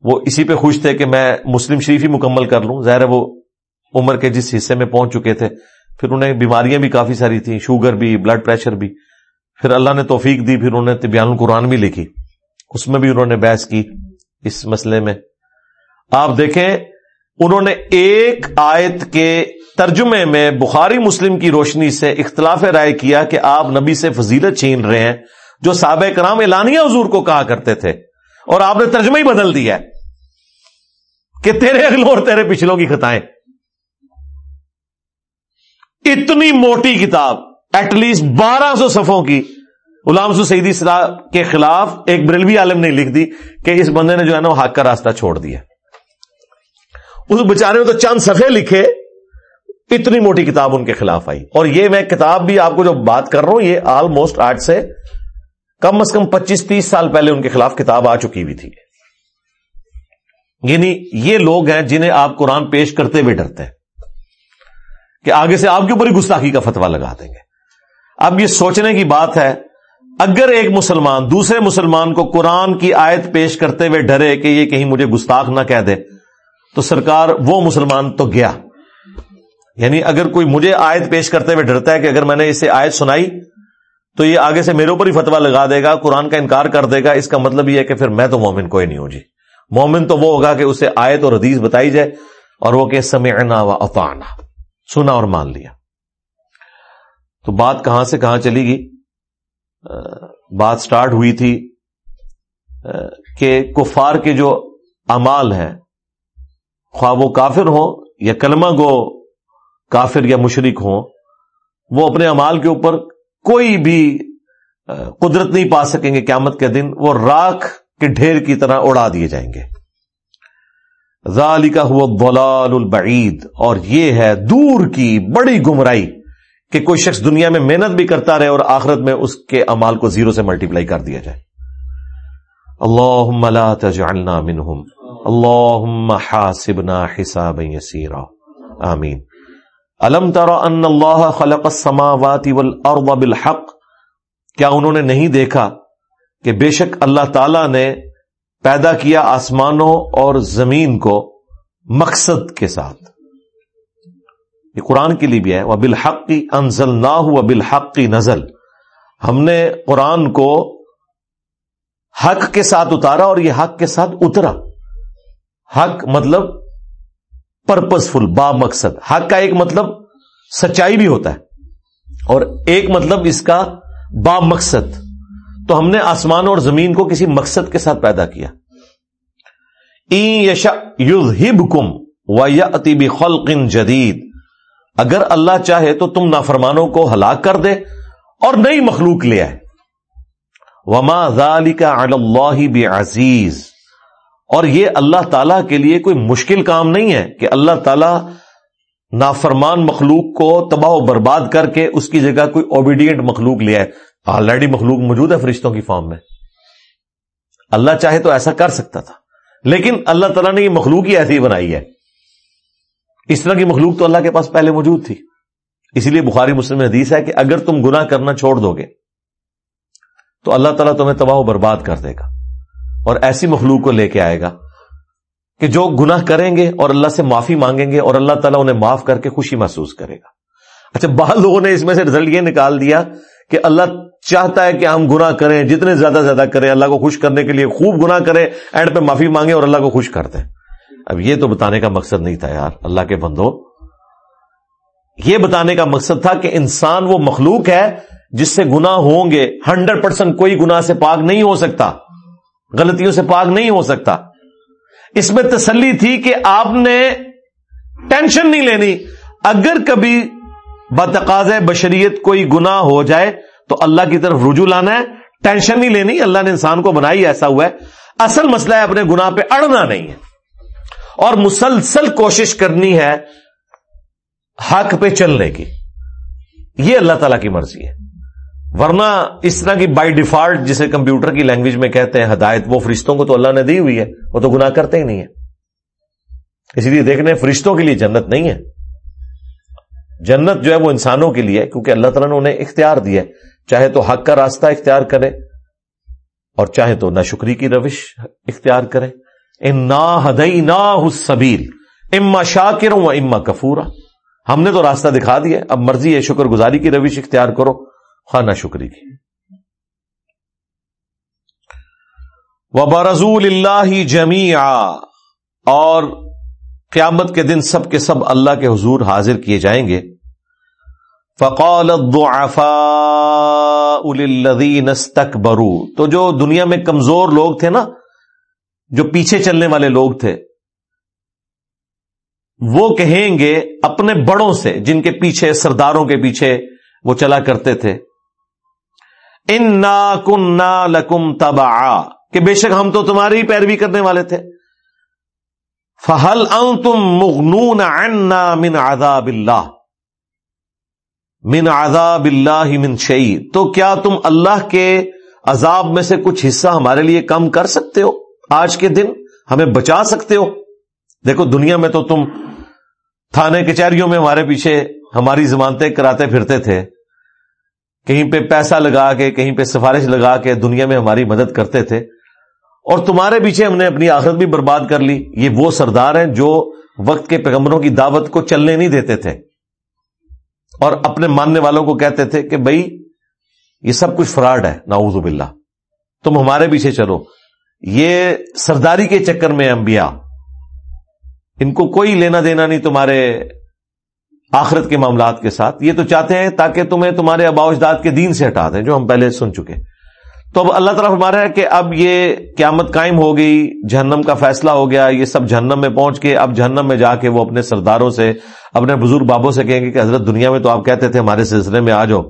A: وہ اسی پہ خوش تھے کہ میں مسلم شریف ہی مکمل کر لوں۔ ظاہر وہ عمر کے جس حصے میں پہنچ چکے تھے، پھر انہیں بیماریاں بھی کافی ساری تھیں، شوگر بھی بلڈ پریشر بھی۔ پھر اللہ نے توفیق دی، پھر انہوں نے طبیان القرآن بھی لکھی۔ اس میں بھی انہوں نے بحث کی اس مسئلے میں۔ آپ دیکھیں، انہوں نے ایک آیت کے ترجمے میں بخاری مسلم کی روشنی سے اختلاف رائے کیا کہ آپ نبی سے فضیلت چھین رہے ہیں، جو صحابہ کرام اعلانیہ حضور کو کہا کرتے تھے۔ اور آپ نے ترجمہ ہی بدل دیا کہ تیرے اگلوں اور تیرے پچھلوں کی خطائیں۔ اتنی موٹی کتاب ایٹ لیسٹ بارہ سو صفوں کی۔ غلام سو سعیدی کے خلاف ایک بریلوی عالم نے لکھ دی کہ اس بندے نے جو ہے نا وہ حق کا راستہ چھوڑ دیا۔ اس بچارے نے تو چند صفحے لکھے، اتنی موٹی کتاب ان کے خلاف آئی۔ اور یہ میں کتاب بھی آپ کو جو بات کر رہا ہوں، یہ آلموسٹ آج سے کم از کم پچیس تیس سال پہلے ان کے خلاف کتاب آ چکی ہوئی تھی۔ یعنی یہ لوگ ہیں جنہیں آپ قرآن پیش کرتے ہوئے ڈرتے ہیں کہ آگے سے آپ کے اوپر ہی گستاخی کا فتوا لگا دیں گے۔ اب یہ سوچنے کی بات ہے، اگر ایک مسلمان، دوسرے مسلمان کو قرآن کی آیت پیش کرتے ہوئے ڈرے کہ یہ کہیں مجھے گستاخ نہ کہہ دے تو سرکار وہ مسلمان تو گیا۔ یعنی اگر کوئی مجھے آیت پیش کرتے ہوئے ڈرتا ہے کہ اگر میں نے اسے آیت سنائی، تو یہ آگے سے میرے اوپر ہی فتوا لگا دے گا، قرآن کا انکار کر دے گا۔ اس کا مطلب یہ ہے کہ پھر میں تو مومن کوئی نہیں ہوں جی۔ مومن تو وہ ہوگا کہ اسے آیت اور حدیث بتائی جائے اور وہ کہ سمعنا و اطعنا۔ سنا اور مان لیا۔ تو بات کہاں سے کہاں چلی گئی؟ بات سٹارٹ ہوئی تھی کہ کفار کے جو امال ہیں خواہ وہ کافر ہوں یا کلمہ گو کافر یا مشرق ہوں، وہ اپنے امال کے اوپر کوئی بھی قدرت نہیں پا سکیں گے قیامت کے دن، وہ راکھ کے ڈھیر کی طرح اڑا دیے جائیں گے۔ ذالکا ہوا بلال البعید، اور یہ ہے دور کی بڑی گمرائی کہ کوئی شخص دنیا میں محنت بھی کرتا رہے اور آخرت میں اس کے امال کو زیرو سے ملٹیپلائی کر دیا جائے۔ اللہ لا تجعلنا منہم۔ اللہ حاسبنا حسابا یسیرا۔ آمین۔ الم ترى ان اللہ خلق السماوات والارض بالحق؟ کیا انہوں نے نہیں دیکھا کہ بے شک اللہ تعالی نے پیدا کیا آسمانوں اور زمین کو مقصد کے ساتھ؟ یہ قرآن کے لیے بھی ہے۔ وہ بالحق کی انزل نہ ہوا بالحق کی نزل۔ ہم نے قرآن کو حق کے ساتھ اتارا اور یہ حق کے ساتھ اترا۔ حق مطلب پرپز فل با مقصد۔ حق کا ایک مطلب سچائی بھی ہوتا ہے۔ اور ایک مطلب اس کا با مقصد۔ تو ہم نے آسمان اور زمین کو کسی مقصد کے ساتھ پیدا کیا۔ یشا یو کم و یا اتیبی خلقن جدید۔ اگر اللہ چاہے تو تم نافرمانوں کو ہلاک کر دے اور نئی مخلوق لے آئے۔ وما کا اللہ عزیز اور یہ اللہ تعالی کے لیے کوئی مشکل کام نہیں ہے کہ اللہ تعالی نافرمان مخلوق کو تباہ و برباد کر کے اس کی جگہ کوئی اوبیڈینٹ مخلوق لیا ہے آلریڈی مخلوق موجود ہے فرشتوں کی فارم میں۔ اللہ چاہے تو ایسا کر سکتا تھا۔ لیکن اللہ تعالیٰ نے یہ مخلوق ہی ایسی بنائی ہے۔ اس طرح کی مخلوق تو اللہ کے پاس پہلے موجود تھی۔ اسی لیے بخاری مسلم حدیث ہے کہ اگر تم گناہ کرنا چھوڑ دو گے، تو اللہ تعالیٰ تمہیں تباہ و برباد کر دے گا۔ اور ایسی مخلوق کو لے کے آئے گا کہ جو گناہ کریں گے اور اللہ سے معافی مانگیں گے اور اللہ تعالیٰ انہیں معاف کر کے خوشی محسوس کرے گا۔ اچھا بعض لوگوں نے اس میں سے رزلٹ یہ نکال دیا کہ اللہ چاہتا ہے کہ ہم گناہ کریں، جتنے زیادہ زیادہ کریں، اللہ کو خوش کرنے کے لیے خوب گناہ کریں، اینڈ پہ معافی مانگے اور اللہ کو خوش کر دیں۔ اب یہ تو بتانے کا مقصد نہیں تھا یار، اللہ کے بندو یہ بتانے کا مقصد تھا کہ انسان وہ مخلوق ہے جس سے گنا ہوں گے۔ ہنڈریڈ پرسینٹ کوئی گنا سے پاک نہیں ہو سکتا۔ غلطیوں سے پاک نہیں ہو سکتا۔ اس میں تسلی تھی کہ آپ نے ٹینشن نہیں لینی۔ اگر کبھی بتقاض بشریت کوئی گنا ہو جائے تو اللہ کی طرف رجوع لانا ہے۔ ٹینشن نہیں لینی، اللہ نے انسان کو بنائی، ایسا ہوا ہے۔ اصل مسئلہ ہے اپنے گنا پہ اڑنا نہیں ہے۔ اور مسلسل کوشش کرنی ہے حق پہ چلنے کی۔ یہ اللہ تعالی کی مرضی ہے۔ ورنہ اس طرح کی بائی ڈیفالٹ جسے کمپیوٹر کی لینگویج میں کہتے ہیں ہدایت، وہ فرشتوں کو تو اللہ نے دی ہوئی ہے، وہ تو گناہ کرتے ہی نہیں ہے اسی لیے دیکھنے فرشتوں کے لیے جنت نہیں ہے۔ جنت جو ہے وہ انسانوں کے لیے کیونکہ اللہ تعالیٰ نے انہیں اختیار دیا ہے۔ چاہے تو حق کا راستہ اختیار کرے، اور چاہے تو نہ شکری کی روش اختیار کرے۔ ان ہدئی نا حسبیل اما شاکر و اما کفورا ہم نے تو راستہ دکھا دیا اب مرضی ہے شکر گزاری کی روش اختیار کرو۔ خانہ شکری کی۔ وبرزول اللہ جمی اور قیامت کے دن سب کے سب اللہ کے حضور حاضر کیے جائیں گے۔ فقال الذين استكبروا۔ تو جو دنیا میں کمزور لوگ تھے نا، جو پیچھے چلنے والے لوگ تھے، وہ کہیں گے اپنے بڑوں سے، جن کے پیچھے، سرداروں کے پیچھے وہ چلا کرتے تھے۔ ان نا کن لکم تبا کہ بے شک ہم تو تمہاری پیروی کرنے والے تھے۔ فہل تم مغنون من عذاب اللہ من عذاب اللہ من شعی تو کیا تم اللہ کے عذاب میں سے کچھ حصہ ہمارے لیے کم کر سکتے ہو؟ آج کے دن ہمیں بچا سکتے ہو؟ دیکھو، دنیا میں تو تم تھانے کچہریوں میں ہمارے پیچھے ہماری ضمانتیں کراتے پھرتے تھے۔ کہیں پہ پیسہ لگا کے، کہیں پہ سفارش لگا کے دنیا میں ہماری مدد کرتے تھے۔ اور تمہارے پیچھے ہم نے اپنی آخرت بھی برباد کر لی۔ یہ وہ سردار ہیں جو وقت کے پیغمبروں کی دعوت کو چلنے نہیں دیتے تھے۔ اور اپنے ماننے والوں کو کہتے تھے کہ بھائی، یہ سب کچھ فراڈ ہے۔ ناؤز باللہ۔ تم ہمارے پیچھے چلو۔ یہ سرداری کے چکر میں انبیاء۔ ان کو کوئی لینا دینا نہیں تمہارے آخرت کے معاملات کے ساتھ۔ یہ تو چاہتے ہیں تاکہ تمہیں تمہارے ابا اجداد کے دین سے ہٹا دیں، جو ہم پہلے سن چکے۔ تو اب اللہ تعالیٰ ہمارا ہے کہ اب یہ قیامت قائم ہو گئی، جہنم کا فیصلہ ہو گیا، یہ سب جہنم میں پہنچ کے اب جہنم میں جا کے وہ اپنے سرداروں سے، اپنے بزرگ بابوں سے کہیں گے کہ حضرت دنیا میں تو آپ کہتے تھے ہمارے سلسلے میں آ جاؤ،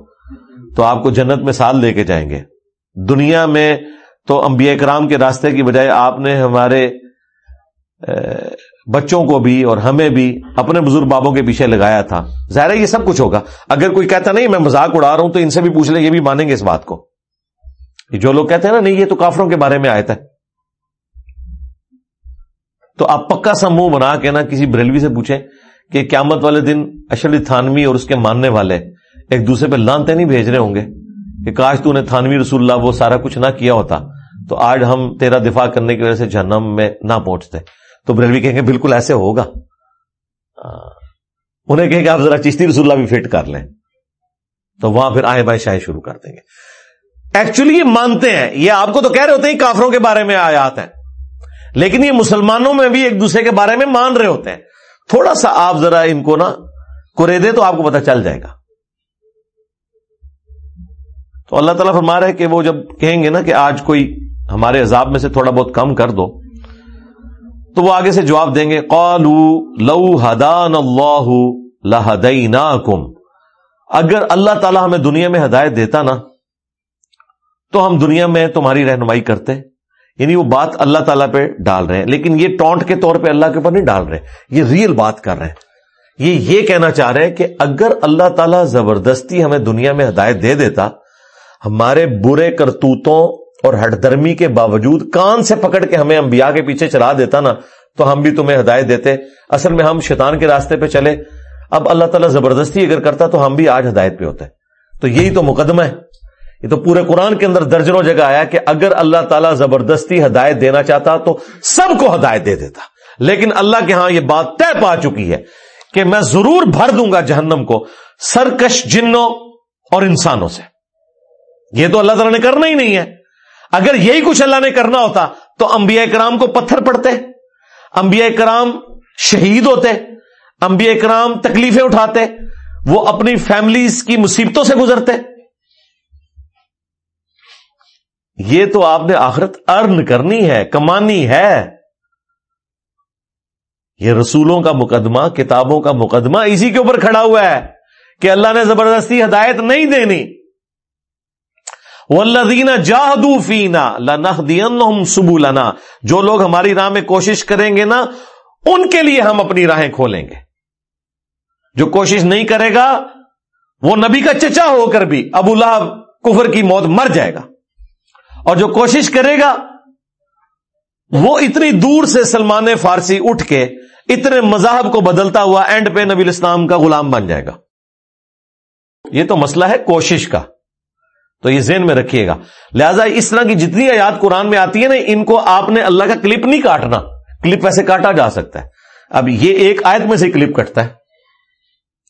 A: تو آپ کو جنت میں سال لے کے جائیں گے۔ دنیا میں تو انبیاء کرام کے راستے کی بجائے آپ نے ہمارے بچوں کو بھی اور ہمیں بھی اپنے بزرگ بابوں کے پیچھے لگایا تھا۔ ظاہر ہے یہ سب کچھ ہوگا۔ اگر کوئی کہتا نہیں میں مذاق اڑا رہا ہوں تو ان سے بھی پوچھ لیں یہ بھی مانیں گے اس بات کو۔ جو لوگ کہتے ہیں نا، نہیں یہ تو کافروں کے بارے میں آئے تھے تو آپ پکا سا منہ بنا کے نا کسی بریلوی سے پوچھیں کہ قیامت والے دن اشلی تھانوی اور اس کے ماننے والے ایک دوسرے پہ لانتے نہیں بھیج رہے ہوں گے کہ کاش تو نے تھانوی رسول اللہ وہ سارا کچھ نہ کیا ہوتا۔ تو آج ہم تیرا دفاع کرنے کی وجہ سے جہنم میں نہ پہنچتے۔ تو بریلوی کہیں گے بالکل ایسے ہوگا۔ انہیں کہیں گے آپ ذرا چشتی رسول اللہ بھی فٹ کر لیں۔ تو وہاں پھر آئے بائیں شاہیں شروع کر دیں گے۔ ایکچولی یہ مانتے ہیں۔ یہ آپ کو تو کہہ رہے ہوتے ہیں کافروں کے بارے میں آیات ہیں۔ لیکن یہ مسلمانوں میں بھی ایک دوسرے کے بارے میں مان رہے ہوتے ہیں۔ تھوڑا سا آپ ذرا ان کو نا کرے دے تو آپ کو پتا چل جائے گا۔ تو اللہ تعالیٰ فرما رہا ہے کہ وہ جب کہیں گے نا کہ آج کوئی ہمارے عذاب میں سے تھوڑا بہت کم کر دو تو وہ آگے سے جواب دیں گے قالو لو ہدان اللہ لہدیناکم اگر اللہ تعالی ہمیں دنیا میں ہدایت دیتا نا، تو ہم دنیا میں تمہاری رہنمائی کرتے۔ یعنی وہ بات اللہ تعالیٰ پہ ڈال رہے ہیں، لیکن یہ ٹونٹ کے طور پہ اللہ کے اوپر نہیں ڈال رہے، یہ ریئل بات کر رہے ہیں۔ یہ یہ کہنا چاہ رہے ہیں کہ اگر اللہ تعالیٰ زبردستی ہمیں دنیا میں ہدایت دے دیتا، ہمارے برے کرتوتوں اور ہٹ درمی کے باوجود کان سے پکڑ کے ہمیں انبیاء کے پیچھے چلا دیتا نا، تو ہم بھی تمہیں ہدایت دیتے۔ اصل میں ہم شیطان کے راستے پہ چلے۔ اب اللہ تعالیٰ زبردستی اگر کرتا تو ہم بھی آج ہدایت پہ ہوتے۔ تو یہی تو مقدمہ ہے۔ یہ تو پورے قرآن کے اندر درجنوں جگہ آیا کہ اگر اللہ تعالیٰ زبردستی ہدایت دینا چاہتا تو سب کو ہدایت دے دیتا۔ لیکن اللہ کے ہاں یہ بات طے پا چکی ہے کہ میں ضرور بھر دوں گا جہنم کو سرکش جنوں اور انسانوں سے۔ یہ تو اللہ تعالیٰ نے کرنا ہی نہیں ہے۔ اگر یہی کچھ اللہ نے کرنا ہوتا تو انبیاء کرام کو پتھر پڑتے، انبیاء کرام شہید ہوتے، انبیاء کرام تکلیفیں اٹھاتے، وہ اپنی فیملیز کی مصیبتوں سے گزرتے۔ یہ تو آپ نے آخرت ارن کرنی ہے، کمانی ہے۔ یہ رسولوں کا مقدمہ، کتابوں کا مقدمہ اسی کے اوپر کھڑا ہوا ہے کہ اللہ نے زبردستی ہدایت نہیں دینی۔ ولدین جاہدو فینا لنح دین جو لوگ ہماری راہ میں کوشش کریں گے نا، ان کے لیے ہم اپنی راہیں کھولیں گے۔ جو کوشش نہیں کرے گا، وہ نبی کا چچا ہو کر بھی ابو لہب کفر کی موت مر جائے گا۔ اور جو کوشش کرے گا، وہ اتنی دور سے سلمان فارسی اٹھ کے اتنے مذاہب کو بدلتا ہوا اینڈ پہ نبی اسلام کا غلام بن جائے گا۔ یہ تو مسئلہ ہے کوشش کا۔ تو یہ ذہن میں رکھیے گا۔ لہذا اس طرح کی جتنی آیات قرآن میں آتی ہے نا، ان کو آپ نے اللہ کا کلپ نہیں کاٹنا۔ کلپ ویسے کاٹا جا سکتا ہے۔ اب یہ ایک آیت میں سے کلپ کٹتا ہے۔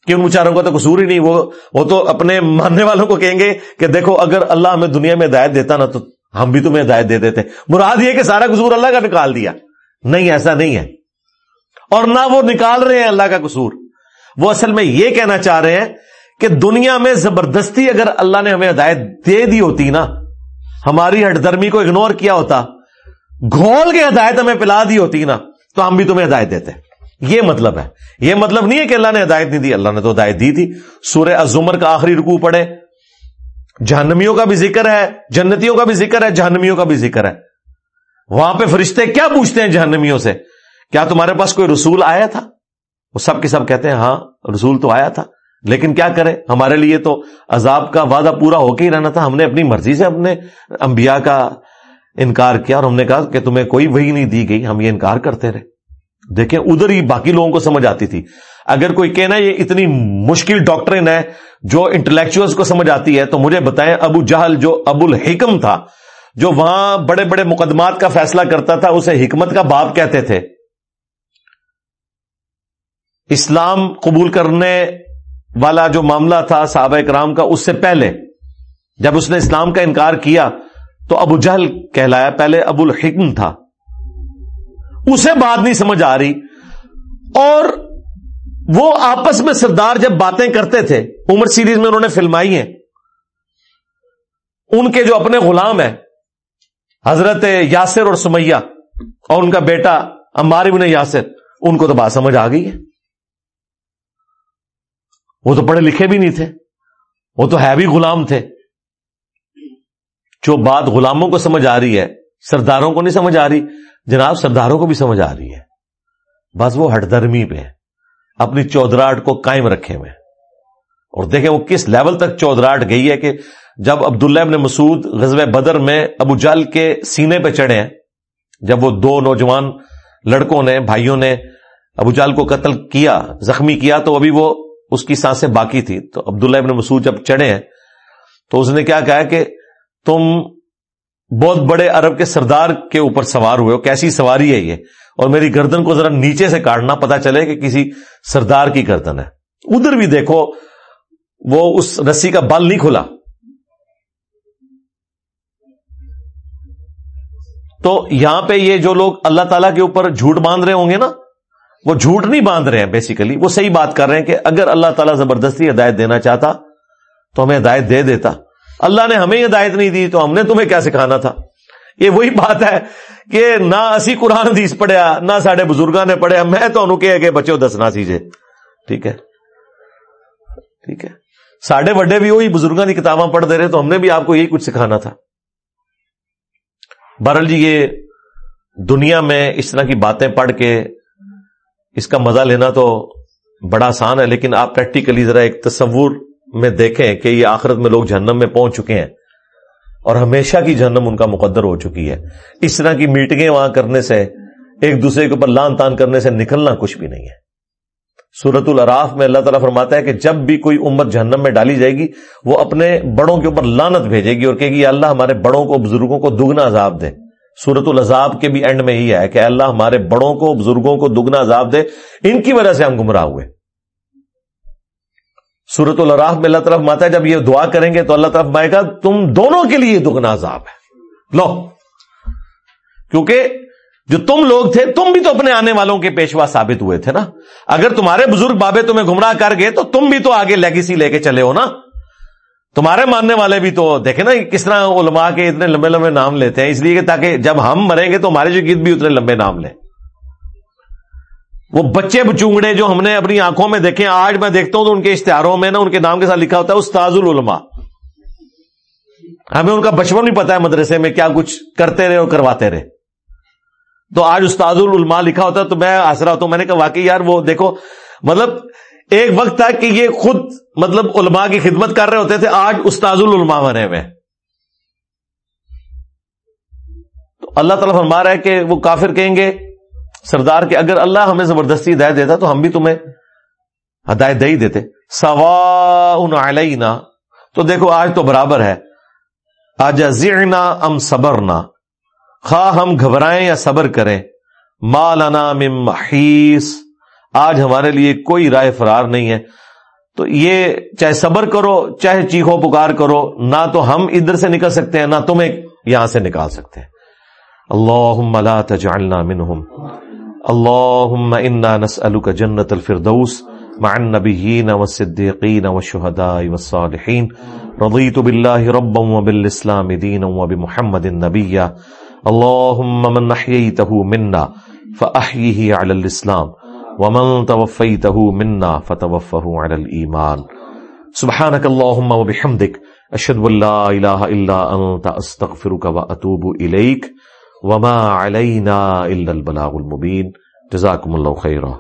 A: کہ ان بچاروں کا تو قصور ہی نہیں، وہ وہ تو اپنے ماننے والوں کو کہیں گے کہ دیکھو، اگر اللہ ہمیں دنیا میں ہدایت دیتا نا تو ہم بھی تمہیں ہدایت دے دیتے۔ مراد یہ کہ سارا قصور اللہ کا نکال دیا۔ نہیں، ایسا نہیں ہے۔ اور نہ وہ نکال رہے ہیں اللہ کا قصور۔ وہ اصل میں یہ کہنا چاہ رہے ہیں کہ دنیا میں زبردستی اگر اللہ نے ہمیں ہدایت دے دی ہوتی نا، ہماری ہٹ درمی کو اگنور کیا ہوتا، گھول کے ہدایت ہمیں پلا دی ہوتی نا، تو ہم بھی تمہیں ہدایت دیتے۔ یہ مطلب ہے۔ یہ مطلب نہیں ہے کہ اللہ نے ہدایت نہیں دی، اللہ نے تو ہدایت دی تھی۔ سورہ ازمر کا آخری رکو پڑے جہنمیوں کا بھی ذکر ہے، جنتیوں کا بھی ذکر ہے، جہنمیوں کا بھی ذکر ہے۔ وہاں پہ فرشتے کیا پوچھتے ہیں جہنمیوں سے؟ کیا تمہارے پاس کوئی رسول آیا تھا؟ وہ سب کے سب کہتے ہیں ہاں رسول تو آیا تھا۔ لیکن کیا کریں؟ ہمارے لیے تو عذاب کا وعدہ پورا ہو کے ہی رہنا تھا۔ ہم نے اپنی مرضی سے اپنے انبیاء کا انکار کیا اور ہم نے کہا کہ تمہیں کوئی وہی نہیں دی گئی، ہم یہ انکار کرتے رہے۔ دیکھیں، ادھر ہی باقی لوگوں کو سمجھ آتی تھی۔ اگر کوئی کہنا یہ اتنی مشکل ڈاکٹرین ہے جو انٹلیکچوئل کو سمجھ آتی ہے، تو مجھے بتائیں ابو جہل جو ابو الحکم تھا، جو وہاں بڑے بڑے مقدمات کا فیصلہ کرتا تھا، اسے حکمت کا باپ کہتے تھے۔ اسلام قبول کرنے والا جو معاملہ تھا صحابہ کرام کا، اس سے پہلے، جب اس نے اسلام کا انکار کیا، تو ابو جہل کہلایا، پہلے ابو الحکم تھا۔ اسے بات نہیں سمجھ آ رہی۔ اور وہ آپس میں سردار جب باتیں کرتے تھے، عمر سیریز میں انہوں نے فلمائی ہیں۔ ان کے جو اپنے غلام ہیں، حضرت یاسر اور سمیہ، اور ان کا بیٹا امار ابن یاسر، ان کو تو بات سمجھ آ گئی ہے۔ وہ تو پڑھے لکھے بھی نہیں تھے۔ وہ تو ہے بھی غلام تھے۔ جو بات غلاموں کو سمجھ آ رہی ہے، سرداروں کو نہیں سمجھ آ رہی، جناب سرداروں کو بھی سمجھ آ رہی ہے۔ بس وہ ہٹ درمی پہ اپنی چودراہٹ کو قائم رکھے ہوئے اور دیکھیں وہ کس لیول تک چودراہٹ گئی ہے کہ جب عبداللہ ابن مسعود غزب بدر میں ابو جال کے سینے پہ چڑھے ہیں، جب وہ دو نوجوان لڑکوں نے، بھائیوں نے ابو جال کو قتل کیا، زخمی کیا، تو ابھی وہ اس کی سانسیں باقی تھی تو عبداللہ ابن مسعود جب چڑھے ہیں، تو اس نے کیا کہا کہ تم بہت بڑے عرب کے سردار کے اوپر سوار ہوئے ہو، کیسی سواری ہے یہ؟ اور میری گردن کو ذرا نیچے سے کاٹنا، پتا چلے کہ کسی سردار کی گردن ہے۔ ادھر بھی دیکھو، وہ اس رسی کا بل نہیں کھلا۔ تو یہاں پہ یہ جو لوگ اللہ تعالیٰ کے اوپر جھوٹ باندھ رہے ہوں گے نا وہ جھوٹ نہیں باندھ رہے ہیں بیسیکلی وہ صحیح بات کر رہے ہیں کہ اگر اللہ تعالیٰ زبردستی ہدایت دینا چاہتا تو ہمیں ہدایت دے دیتا۔ اللہ نے ہمیں ہدایت نہیں دی تو ہم نے تمہیں کیا سکھانا تھا؟ یہ وہی بات ہے کہ نہ اسی قرآن حدیث پڑھیا نہ سارے بزرگوں نے پڑھیا میں تو انہوں کہ بچوں دسنا سیجے ٹھیک ہے؟ ٹھیک ہے؟ ساڈے وڈے بھی وہی بزرگوں کی کتاباں پڑھ دے رہے تو ہم نے بھی آپ کو یہی کچھ سکھانا تھا۔ بہرحال جی یہ دنیا میں اس طرح کی باتیں پڑھ کے اس کا مزہ لینا تو بڑا آسان ہے، لیکن آپ پریکٹیکلی ذرا ایک تصور میں دیکھیں کہ یہ آخرت میں لوگ جہنم میں پہنچ چکے ہیں اور ہمیشہ کی جہنم ان کا مقدر ہو چکی ہے۔ اس طرح کی میٹنگیں وہاں کرنے سے، ایک دوسرے کے اوپر لان تان کرنے سے نکلنا کچھ بھی نہیں ہے۔ سورت العراف میں اللہ تعالیٰ فرماتا ہے کہ جب بھی کوئی امت جہنم میں ڈالی جائے گی، وہ اپنے بڑوں کے اوپر لانت بھیجے گی اور کہے گی اللہ ہمارے بڑوں کو، بزرگوں کو دگنا عذاب دے۔ سورت العذاب کے بھی اینڈ میں ہی ہے کہ اللہ ہمارے بڑوں کو، بزرگوں کو دگنا عذاب دے۔ ان کی وجہ سے ہم گمراہ ہوئے۔ سورت الراف میں اللہ طرف ماتا ہے، جب یہ دعا کریں گے تو اللہ طرف مائے گا، تم دونوں کے لیے دگنا عذاب ہے۔ لو۔ کیونکہ جو تم لوگ تھے، تم بھی تو اپنے آنے والوں کے پیشوا ثابت ہوئے تھے نا۔ اگر تمہارے بزرگ بابے تمہیں گمراہ کر گئے تو تم بھی تو آگے لیگیسی لے کے چلے ہو نا۔ تمہارے ماننے والے بھی تو دیکھیں نا کس طرح علماء کے اتنے لمبے لمبے نام لیتے ہیں، اس لیے کہ تاکہ جب ہم مریں گے تو ہمارے جو گیت بھی اتنے لمبے نام لیں۔ وہ بچے بچونگڑے جو ہم نے اپنی آنکھوں میں دیکھے، آج میں دیکھتا ہوں تو ان کے اشتہاروں میں نا ان کے نام کے ساتھ لکھا ہوتا ہے، استاذ العلماء۔ ہمیں ان کا بچپن بھی پتا ہے مدرسے میں کیا کچھ کرتے رہے اور کرواتے رہے۔ تو آج استاذ العلماء لکھا ہوتا ہے، تو میں آسرا ہوتا ہوں، میں نے کہا واقعی یار وہ دیکھو مطلب ایک وقت تھا کہ یہ خود مطلب علماء کی خدمت کر رہے ہوتے تھے، آج استاذ العلماء بنے ہوئے تو اللہ تعالیٰ فرما رہا ہے کہ وہ کافر کہیں گے، سردار کے اگر اللہ ہمیں زبردستی ہدایت دیتا تو ہم بھی تمہیں ہدایت دے ہی دیتے۔ سوا علینا، تو دیکھو آج تو برابر ہے۔ آج زینا ام صبر نہ خواہ ہم گھبرائیں یا صبر کریں۔ مالانا محیث آج ہمارے لیے کوئی رائے فرار نہیں ہے۔ تو یہ چاہے صبر کرو، چاہے چیخو پکار کرو، نہ تو ہم ادھر سے نکل سکتے ہیں، نہ تمہیں یہاں سے نکال سکتے ہیں۔ اللہ لا تجعلنا منہم۔ اللهم انا نسالك جنة الفردوس مع النبيين والصديقين والشهداء والصالحين رضيت بالله ربا وبالاسلام دينا وبمحمد نبيا اللهم من احييته منا فاحيه على الاسلام۔ ومن توفيته منا فتوفه على الايمان سبحانك اللهم وبحمدك اشهد ان لا اله الا انت استغفرك واتوب اليك وما علينا الا البلاغ المبين جزاكم الله خيرا